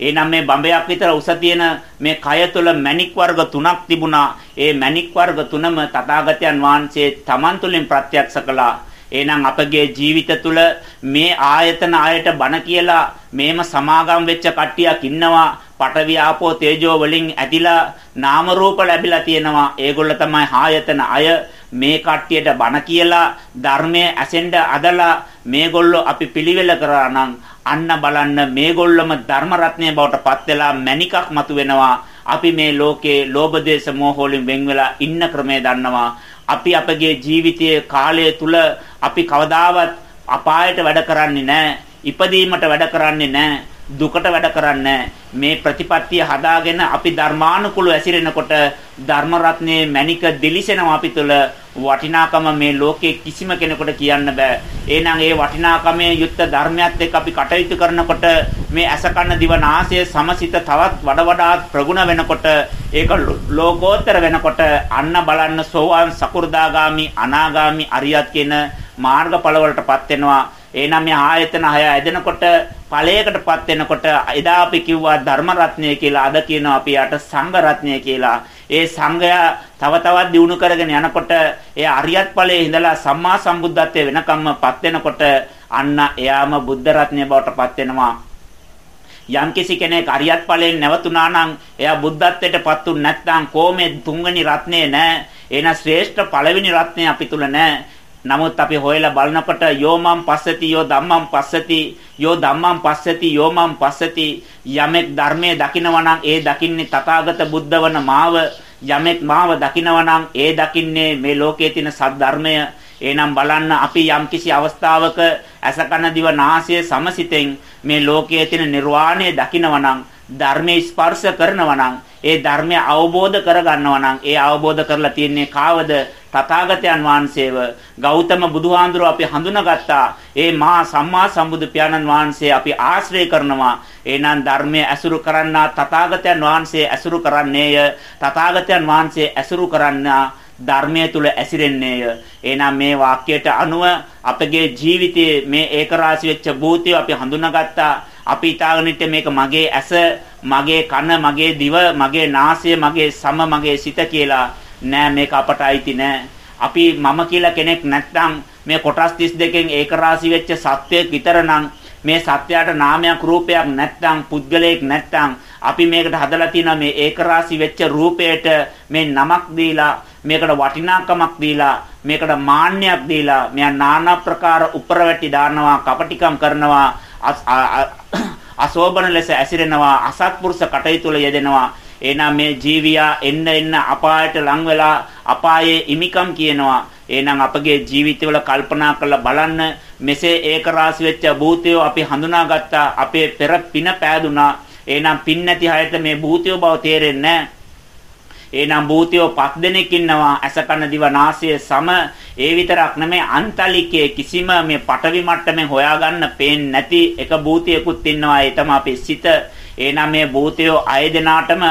එහෙනම් මේ බඹයක් විතර උස තියෙන මේ කය තුළ මණික් වර්ග තුනක් තිබුණා. ඒ මණික් වර්ග තුනම තථාගතයන් වහන්සේ තමන් තුළින් ප්‍රත්‍යක්ෂ කළා. එහෙනම් අපගේ ජීවිත තුළ මේ ආයතන ආයත බණ කියලා මේම සමාගම් වෙච්ච කට්ටියක් ඉන්නවා. පඨවි ආපෝ තේජෝ වලින් ඇදිලා නාම රූප ලැබිලා තියෙනවා. ඒගොල්ල තමයි ආයතන අය මේ කට්ටියට බණ කියලා ධර්මයේ ඇසෙන්න අදලා මේගොල්ලෝ අපි පිළිවෙල කරා නම් අන්න බලන්න මේගොල්ලම ධර්ම රත්නය බවට පත් වෙලා මණිකක් මතුවෙනවා. අපි මේ ලෝකේ ලෝභ දේශ මොහ වලින් වෙන් වෙලා ඉන්න ක්‍රමය දන්නවා. අපි අපගේ ජීවිතයේ කාලය තුල අපි කවදාවත් අපායට වැඩ කරන්නේ නැහැ. ඉපදීමට වැඩ කරන්නේ නැහැ. දුකට වැඩ කරන්නේ මේ ප්‍රතිපත්තිය හදාගෙන අපි ධර්මානුකූලව ඇසිරෙනකොට ධර්ම රත්නයේ මණික දිලිසෙනවා අපි තුළ වටිනාකම මේ ලෝකේ කිසිම කෙනෙකුට කියන්න බෑ. එහෙනම් ඒ වටිනාකමේ යුක්ත ධර්මයත් එක්ක අපි කටයුතු කරනකොට මේ අසකන්න දිව නාසය සමසිත තවත් වඩ වඩාත් ප්‍රගුණ වෙනකොට ඒක ලෝකෝත්තර වෙනකොට අන්න බලන්න සෝවාන් සකු르දාගාමි අනාගාමි අරියත් කියන මාර්ගඵල වලටපත් වෙනවා. එහෙනම් මේ ආයතන හය ඇදෙනකොට ඵලයකටපත් වෙනකොට එදා අපි කිව්වා ධර්ම රත්නය කියලා අද කියනවා අපි යට සංඝ රත්නය කියලා. ඒ සංඝයා තව තවත් දියුණු කරගෙන යනකොට ඒ අරියත් ඵලයේ ඉඳලා සම්මා සම්බුද්ධත්වයේ වෙනකම්මපත් වෙනකොට අන්න එයාම බුද්ධ රත්නය බවට පත් වෙනවා. යම්කිසි කෙනෙක් අරියත් ඵලයෙන් නැවතුණා නම් එයා බුද්ධත්වයටපත් උන් නැත්නම් කොමේ තුන්වෙනි රත්නේ නැහැ. එන ශ්‍රේෂ්ඨ පළවෙනි රත්නේ අපි තුල නැහැ. නමුත් අපි හොයලා බලනකොට යෝමම් පස්සති යෝ ධම්මම් පස්සති යෝ ධම්මම් පස්සති යෝමම් පස්සති යමෙක් ධර්මයේ දකිනවා නම් ඒ දකින්නේ තථාගත බුද්ධ වන මාව. යමෙක් මාව දකිනවා නම් ඒ දකින්නේ මේ ලෝකයේ තියෙන සද්ධර්මය. එහෙනම් බලන්න අපි යම්කිසි අවස්ථාවක අසකන දිව නාසය සමසිතෙන් මේ ලෝකයේ තියෙන නිර්වාණය දකිනවා නම් ධර්මයේ ස්පර්ශ කරනවා නම් ඒ ධර්මය අවබෝධ කරගන්නවා නම් ඒ අවබෝධ කරලා තියෙන්නේ කාවද? තථාගතයන් වහන්සේව ගෞතම බුදුහාඳුරෝ අපි හඳුනාගත්තා ඒ මහා සම්මා සම්බුදු පියාණන් වහන්සේ අපි ආශ්‍රය කරනවා එහෙනම් ධර්මයේ ඇසුරු කරන්නා තථාගතයන් වහන්සේ ඇසුරු කරන්නේය තථාගතයන් වහන්සේ ඇසුරු කරන්නා ධර්මයේ තුල ඇසිරෙන්නේය. එහෙනම් මේ වාක්‍යයට අනුව අපගේ ජීවිතයේ මේ ඒකරාශි වෙච්ච භූතය අපි හඳුනාගත්තා. අපි ඊටාගෙන මේක මගේ ඇස, මගේ කන, මගේ දිව, මගේ නාසය, මගේ සම, මගේ සිත කියලා නෑ මේක අපට අයිති නෑ. අපි මම කියලා කෙනෙක් නැත්නම් මේ කොටස් 32කින් ඒකරාශි වෙච්ච සත්වයක් විතරනම් මේ සත්‍යයට නාමයක් රූපයක් නැත්නම් පුද්ගලයෙක් නැත්නම් අපි මේකට හදලා තියෙන මේ ඒකරාශි වෙච්ච රූපයට මේ නමක් දීලා මේකට වටිනාකමක් දීලා මේකට මාන්නයක් දීලා මෙයා নানা ප්‍රකාර උපරවැටි දානවා කපටිකම් කරනවා අසෝබන ලෙස ඇසිරෙනවා අසත්පුරුෂ කටයුතු වල යෙදෙනවා එහෙනම් මේ ජීවියා එන්න එන්න අපායට ලං වෙලා අපායේ ඉමිකම් කියනවා. එහෙනම් අපගේ ජීවිතවල කල්පනා කරලා බලන්න මෙසේ ඒක රාශි වෙච්ච භූතයෝ අපි හඳුනාගත්තා අපේ පෙර පින පෑදුනා. එහෙනම් පින් නැති හැයට මේ භූතයෝ බව තේරෙන්නේ නැහැ. එහෙනම් භූතයෝ පස් දෙනෙක් ඉන්නවා ඇස කන දිව නාසය සම. ඒ විතරක් නෙමෙයි අන්තලිකයේ කිසිම මේ පටවි මට්ටමේ හොයාගන්න පේන්නේ නැති එක භූතයකුත් ඉන්නවා. ඒ තමයි අපේ සිත. එහෙනම් මේ භූතයෝ අය දෙනාටම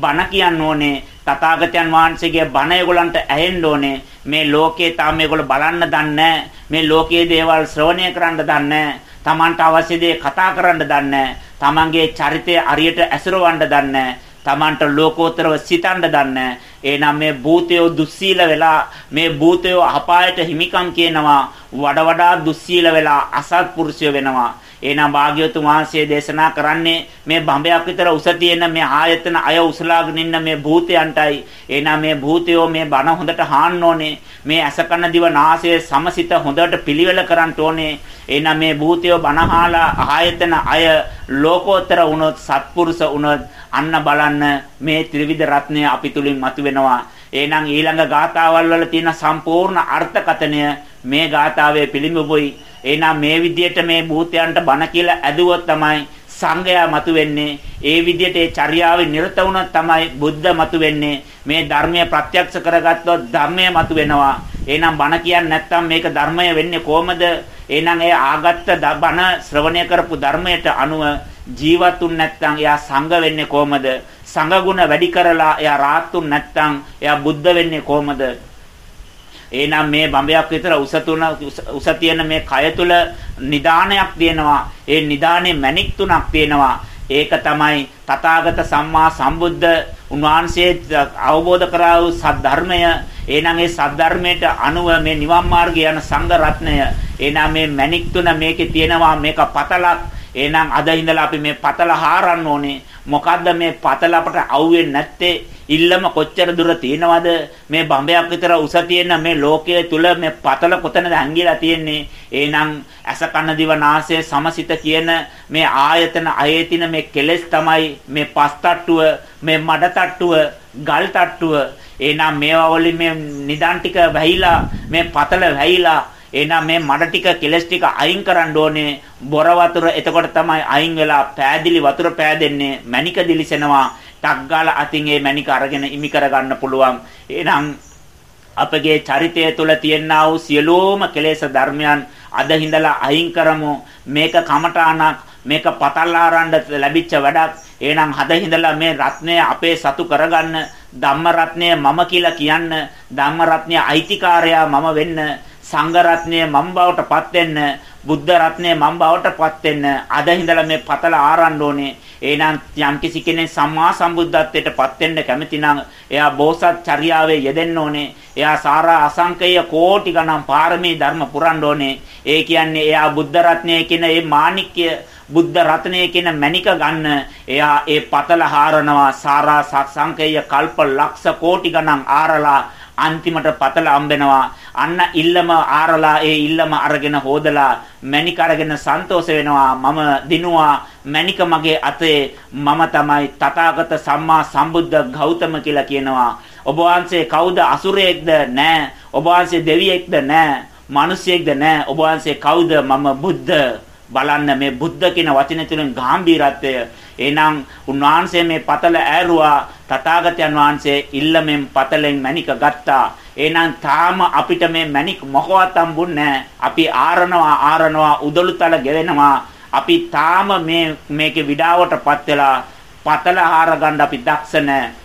බණ කියන්න ඕනේ තථාගතයන් වහන්සේගේ බණ ඒගොල්ලන්ට ඇහෙන්න ඕනේ. මේ ලෝකේ තාම මේගොල්ලෝ බලන්න දන්නේ මේ ලෝකයේ දේවල් ශ්‍රවණය කරන්න දන්නේ තමන්ට අවශ්‍ය දේ කතා කරන්න දන්නේ තමන්ගේ චරිතය අරියට ඇසුරවන්න දන්නේ Tamanට ලෝකෝත්තරව සිතන්න දන්නේ. එහෙනම් මේ භූතයෝ දුස්සීල වෙලා මේ භූතයෝ අපායට හිමිකම් කියනවා වඩ වඩා දුස්සීල වෙලා අසත්පුරුෂය වෙනවා. එහෙනම් භාග්‍යවතුන් වහන්සේ දේශනා කරන්නේ මේ බඹයක් විතර උස තියෙන මේ ආයතන අය උසලාගෙන ඉන්න මේ භූතයන්ටයි. එහෙනම් මේ භූතයෝ මේ බණ හොඳට හාන්න ඕනේ. මේ අසකන දිව නාසය සමසිත හොඳට පිළිවෙල කරන්න ඕනේ. එහෙනම් මේ භූතයෝ බණහාලා ආයතන අය ලෝකෝත්තර වුණොත් සත්පුරුෂ වුණොත් අන්න බලන්න මේ ත්‍රිවිධ රත්නය අපි තුලින් මතුවෙනවා. එහෙනම් ඊළඟ ගාථාවල් වල තියෙන සම්පූර්ණ අර්ථකතනය මේ ගාථාවේ පිළිඹුයි. එහෙනම් මේ විදිහට මේ භූතයන්ට බණ කියලා ඇදුවොත් තමයි සංඝයා මතුවෙන්නේ. ඒ විදිහට ඒ චර්යාවේ නිරත වුණොත් තමයි බුද්ධ මතුවෙන්නේ. මේ ධර්මය ප්‍රත්‍යක්ෂ කරගත්තොත් ධර්මය මතුවෙනවා. එහෙනම් බණ කියන්නේ නැත්නම් මේක ධර්මය වෙන්නේ කොහමද? එහෙනම් ඒ ආගත්ත බණ ශ්‍රවණය කරපු ධර්මයට අනුව ජීවතුන් නැත්නම් එයා සංඝ වෙන්නේ කොහමද? සංඝ ගුණ වැඩි කරලා එයා රාත්තුන් නැත්නම් එයා බුද්ධ වෙන්නේ කොහමද? එහෙනම් මේ බඹයක් විතර උස තුන උස තියෙන මේ කය තුල නිදානයක් තියෙනවා. ඒ නිදානේ මණික් තුනක් තියෙනවා. ඒක තමයි තථාගත සම්මා සම්බුද්ධ උන්වහන්සේ අවබෝධ කරා වූ සද්ධර්මය. එහෙනම් ඒ සද්ධර්මයට අනුව මේ නිවන් මාර්ගය යන සංඝ රත්නය. එහෙනම් මේ මණික් තුන මේකේ තියෙනවා මේක පතලක්. එහෙනම් අද ඉඳලා අපි මේ පතල හාරන්න ඕනේ. මොකද්ද මේ පතල අපට අවුෙන්නේ නැත්තේ? ඉල්ලම කොච්චර දුර තියෙනවද? මේ බඹයක් විතර උස තියෙන මේ ලෝකයේ තුල මේ පතල කොතනද ඇංගිලා තියෙන්නේ? එහෙනම් ඇස කන දිව නාසය සමසිත කියන මේ ආයතන අයේ තින මේ කෙලෙස් තමයි මේ පස් තට්ටුව මේ මඩ තට්ටුව ගල් තට්ටුව එහෙනම් මේවා වලින් මේ නිදන් ටික වැහිලා මේ පතල වැහිලා එහෙනම් මේ මඩ ටික කෙලස් ටික අයින් කරන්න ඕනේ. බොර වතුර එතකොට තමයි අයින් වෙලා පෑදිලි වතුර පෑදෙන්නේ. මණික දිලිසෙනවා. ටක් ගාලා අතින් ඒ මණික අරගෙන ඉමි කරගන්න පුළුවන්. එහෙනම් අපගේ චරිතය තුළ තියෙනා වූ සියලුම කෙලෙස් ධර්මයන් අද හිඳලා අයින් කරමු. මේක කමඨාණක් මේක පතල්ලාරන්න ලැබිච්ච වැඩක්. එහෙනම් හද හිඳලා මේ රත්නය අපේ සතු කරගන්න ධම්ම රත්නය මම කියලා කියන්න ධම්ම රත්නය අයිතිකාරයා මම වෙන්න සංඝ රත්නය මම බවට පත් වෙන්න බුද්ධ රත්නය මම බවටපත් වෙන්න අද හිඳලා මේ පතල ආරන්න ඕනේ. එහෙනම් යම්කිසි කෙනෙක් සම්මා සම්බුද්ධත්වයටපත් වෙන්න කැමති නම් එයා බෝසත් චර්යාවේ යෙදෙන්න ඕනේ. එයා සාරා අසංකේය කෝටි ගණන් පාරමී ධර්ම පුරන්න ඕනේ. ඒ කියන්නේ එයා බුද්ධ රත්නය කියන මේ මාණික්‍ය බුද්ධ රත්නය කියන මණික ගන්න එයා ඒ පතල හාරනවා සාරා සංකේය කල්ප ලක්ෂ කෝටි ගණන් ආරලා අන්තිමට පතල අම්බෙනවා. අන්න ඉල්ලම ආරලා ඒ ඉල්ලම අරගෙන හොදලා මණික අරගෙන සන්තෝෂ වෙනවා. මම දිනුවා. මණික මගේ අතේ මම තමයි තථාගත සම්මා සම්බුද්ධ ගෞතම කියලා කියනවා. ඔබ වහන්සේ කවුද අසුරයෙක්ද නෑ. ඔබ වහන්සේ දෙවියෙක්ද නෑ. මිනිසෙක්ද නෑ. ඔබ වහන්සේ කවුද? මම බුද්ධ. බලන්න මේ බුද්ධ කියන වචනේ තුලින් ගැඹීරත්වය. එහෙනම් උන්වහන්සේ මේ පතල ඈරුවා තථාගතයන් වහන්සේ ඉල්ලමෙන් පතලෙන් මණික ගත්තා. එහෙනම් තාම අපිට මේ මණික් මොකවත් හම්බුන්නේ අපි ආරනවා ආරනවා උදළුතල ගෙවෙනවා. අපි තාම මේ මේකේ විඩාවටපත් වෙලා පතල හාර ගන්න අපි දක්ෂ නැහැ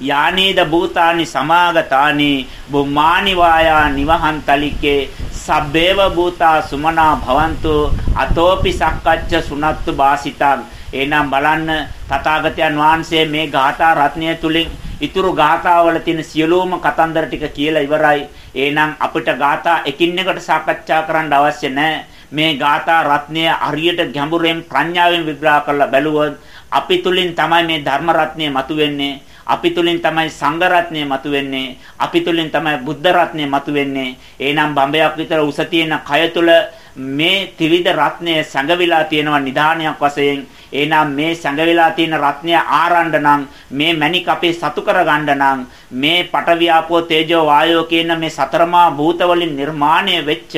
යානේද භූතානි සමාගතානි බුම්මානි වායා නිවහන් තලිකේ සබ්බේව භූතා සුමනා භවන්තු අතෝපි සක්කච්ඡ සුනත්තු වාසිතං එනම් බලන්න තථාගතයන් වහන්සේ මේ ගාථා රත්නය තුලින් ඉතුරු ගාථාවල තියෙන සියලුම කතන්දර ටික කියලා ඉවරයි. එහෙනම් අපිට ගාථා එකින් එකට සාකච්ඡා කරන්න අවශ්‍ය නැහැ. මේ ගාථා රත්නය හරියට ගැඹුරෙන් ප්‍රඥාවෙන් විග්‍රහ කරලා බැලුවොත් අපි තුලින් තමයි මේ ධර්ම රත්නය මතුවෙන්නේ. අපි තුලින් තමයි සංඝ රත්නය මතුවෙන්නේ. අපි තුලින් තමයි බුද්ධ රත්නය මතුවෙන්නේ. එහෙනම් බඹයක් විතර උස තියෙන කය තුල මේ ත්‍රිවිධ රත්නය සංගවිලා තියෙනවා නිධානයක් වශයෙන්. එහෙනම් මේ සංගවිලා තියෙන රත්නය ආරන්න නම් මේ මණික් අපේ සතු කරගන්න නම් මේ පටවියාපෝ තේජෝ වායෝ කියන මේ සතරමා භූත වලින් නිර්මාණය වෙච්ච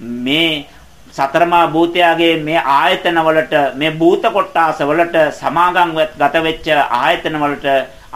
මේ සතරමා භූතයාගේ මේ ආයතන වලට මේ භූත කොටාස වලට සමාගම් ගත වෙච්ච ආයතන වලට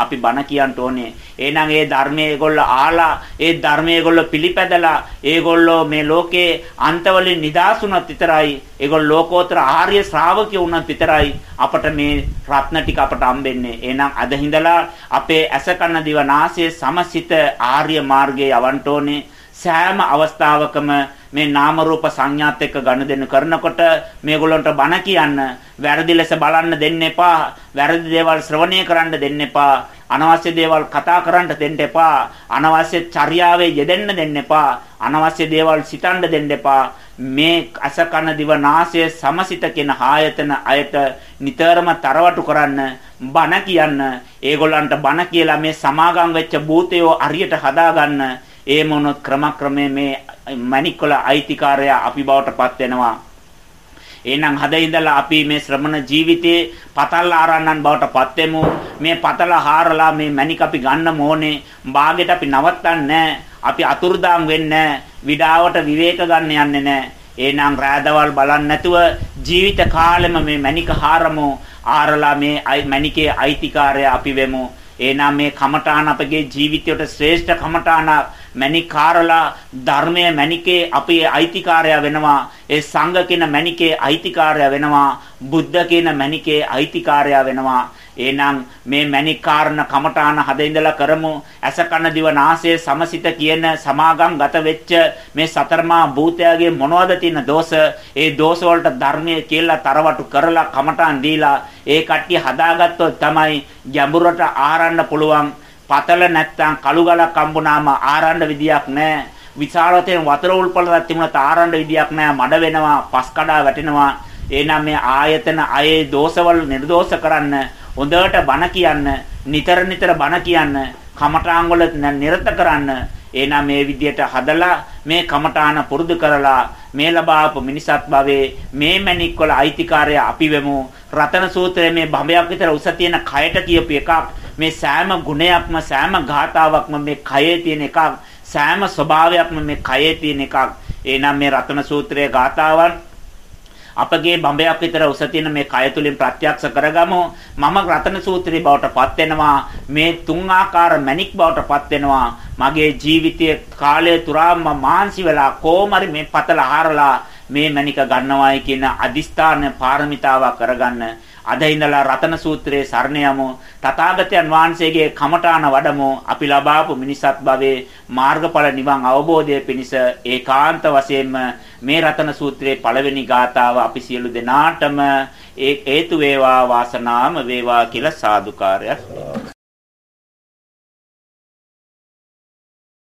අපි බණ කියන්න ඕනේ. එහෙනම් ඒ ධර්මයේ ඒගොල්ලෝ ආලා ඒ ධර්මයේ ඒගොල්ලෝ පිළිපැදලා ඒගොල්ලෝ මේ ලෝකේ අන්තවලින් නිදාසුණත් විතරයි. ඒගොල්ලෝ ලෝකෝත්තර ආර්ය ශ්‍රාවකයෝ වුණත් විතරයි අපට මේ රත්න ටික අපට හම්බෙන්නේ. එහෙනම් අද හිඳලා අපේ ඇස කන දිව නාසය සමසිත ආර්ය මාර්ගයේ යවන්න ඕනේ. සෑම අවස්ථාවකම මේ නාම රූප සංඥාත් එක්ක ගනුදෙනු කරනකොට මේගොල්ලන්ට බණ කියන්න වැරදි ලෙස බලන්න දෙන්න එපා වැරදි දේවල් ශ්‍රවණය කරන්න දෙන්න එපා අනවශ්‍ය දේවල් කතා කරන්න දෙන්න එපා අනවශ්‍ය චර්යාවේ යෙදෙන්න දෙන්න එපා අනවශ්‍ය දේවල් සිතන්න දෙන්න එපා. මේ අසකන දිව නාසය සමසිත කියන ආයතන අයට නිතරම තරවටු කරන්න බණ කියන්න. ඒගොල්ලන්ට බණ කියලා මේ සමාගම් වෙච්ච භූතයෝ අරියට හදාගන්න. ඒ මොනොත් ක්‍රමක්‍රමයෙන් මේ මණික්වල අයිතිකාරයා අපි බවට පත් වෙනවා. එහෙනම් හද ඉඳලා අපි මේ ශ්‍රමණ ජීවිතේ පතල් ආරන්නන් බවට පත් වෙමු. මේ පතල හාරලා මේ මණික් අපි ගන්න ඕනේ. බාගෙට අපි නවත්තන්නේ අපි අතුරුදාම් වෙන්නේ විඩාවට විවේක ගන්න යන්නේ නැහැ. එහෙනම් රාදවල් බලන්න නැතුව ජීවිත කාලෙම මේ මණික හාරමු. ආරලා මේ මණිකේ අයිතිකාරය අපි වෙමු. එහෙනම් මේ කමඨාන අපගේ ජීවිතයට ශ්‍රේෂ්ඨ කමඨාන මණිකාරලා ධර්මයේ මණිකේ අපේ අයිතිකාරය වෙනවා. ඒ සංඝ කියන මණිකේ අයිතිකාරය වෙනවා. බුද්ධ කියන මණිකේ අයිතිකාරය වෙනවා. එහෙනම් මේ මණිකාරණ කමඨාන හද ඉඳලා කරමු. ඇස කන දිව නාසය සමසිත කියන සමාගම් ගත වෙච්ච මේ සතරමා භූතයාගේ මොනවද තියෙන දෝෂ? ඒ දෝෂ වලට ධර්මයේ කියලා තරවටු කරලා කමඨාන් දීලා ඒ කට්ටිය හදාගත්තොත් තමයි ගැඹුරට ආරන්න පුළුවන්. පතල නැත්තම් කළු ගලක් හම්බුනාම ආරන්න විදියක් නැහැ. විශාලතෙන් වතුර උල්පලක් තිබුණත් ආරන්න විදියක් නැහැ. මඩ වෙනවා, පස් කඩා වැටෙනවා. එහෙනම් මේ ආයතන අයේ දෝෂවල නිර්දෝෂ කරන්න හොඳට බණ කියන්න, නිතර නිතර බණ කියන්න, කමඨාන් වල නිරත කරන්න. එහෙනම් මේ විදියට හදලා මේ කමඨාන පුරුදු කරලා මේ ලබාපු මිනිසත් භවයේ මේ මණික් වල අයිතිකාරය අපි වෙමු රතන සූත්‍රයේ මේ බඹයක් විතර උස තියෙන කයට කියපු එකක් මේ සෑම ගුණයක්ම සෑම ගාතාවක්ම මේ කයේ තියෙන එකක් සෑම ස්වභාවයක්ම මේ කයේ තියෙන එකක්. එනම් මේ රතන සූත්‍රයේ ගාතාවන් අපගේ බඹයක් විතර උස තියෙන මේ කය තුලින් ප්‍රත්‍යක්ෂ කරගමු. මම රතන සූත්‍රයේ බවට පත් වෙනවා. මේ තුන් ආකාර මණික් බවට පත් වෙනවා. මගේ ජීවිතයේ කාලය තුරාම මාන්සි වෙලා කොමරි මේ පතල හරලා මේ මණික ගන්නවායි කියන අදිස්ථාන පාරමිතාව කරගන්න අද ඉඳලා රතන සූත්‍රයේ සරණ යමු. තථාගතයන් වහන්සේගේ කමඨාන වඩමු. අපි ලබාපු මිනිසත් භවයේ මාර්ගඵල නිවන් අවබෝධය පිණිස ඒකාන්ත වශයෙන්ම මේ රතන සූත්‍රයේ පළවෙනි ගාථාව අපි සියලු දෙනාටම ඒ හේතු වේවා වාසනාම වේවා කියලා සාදුකාරයක්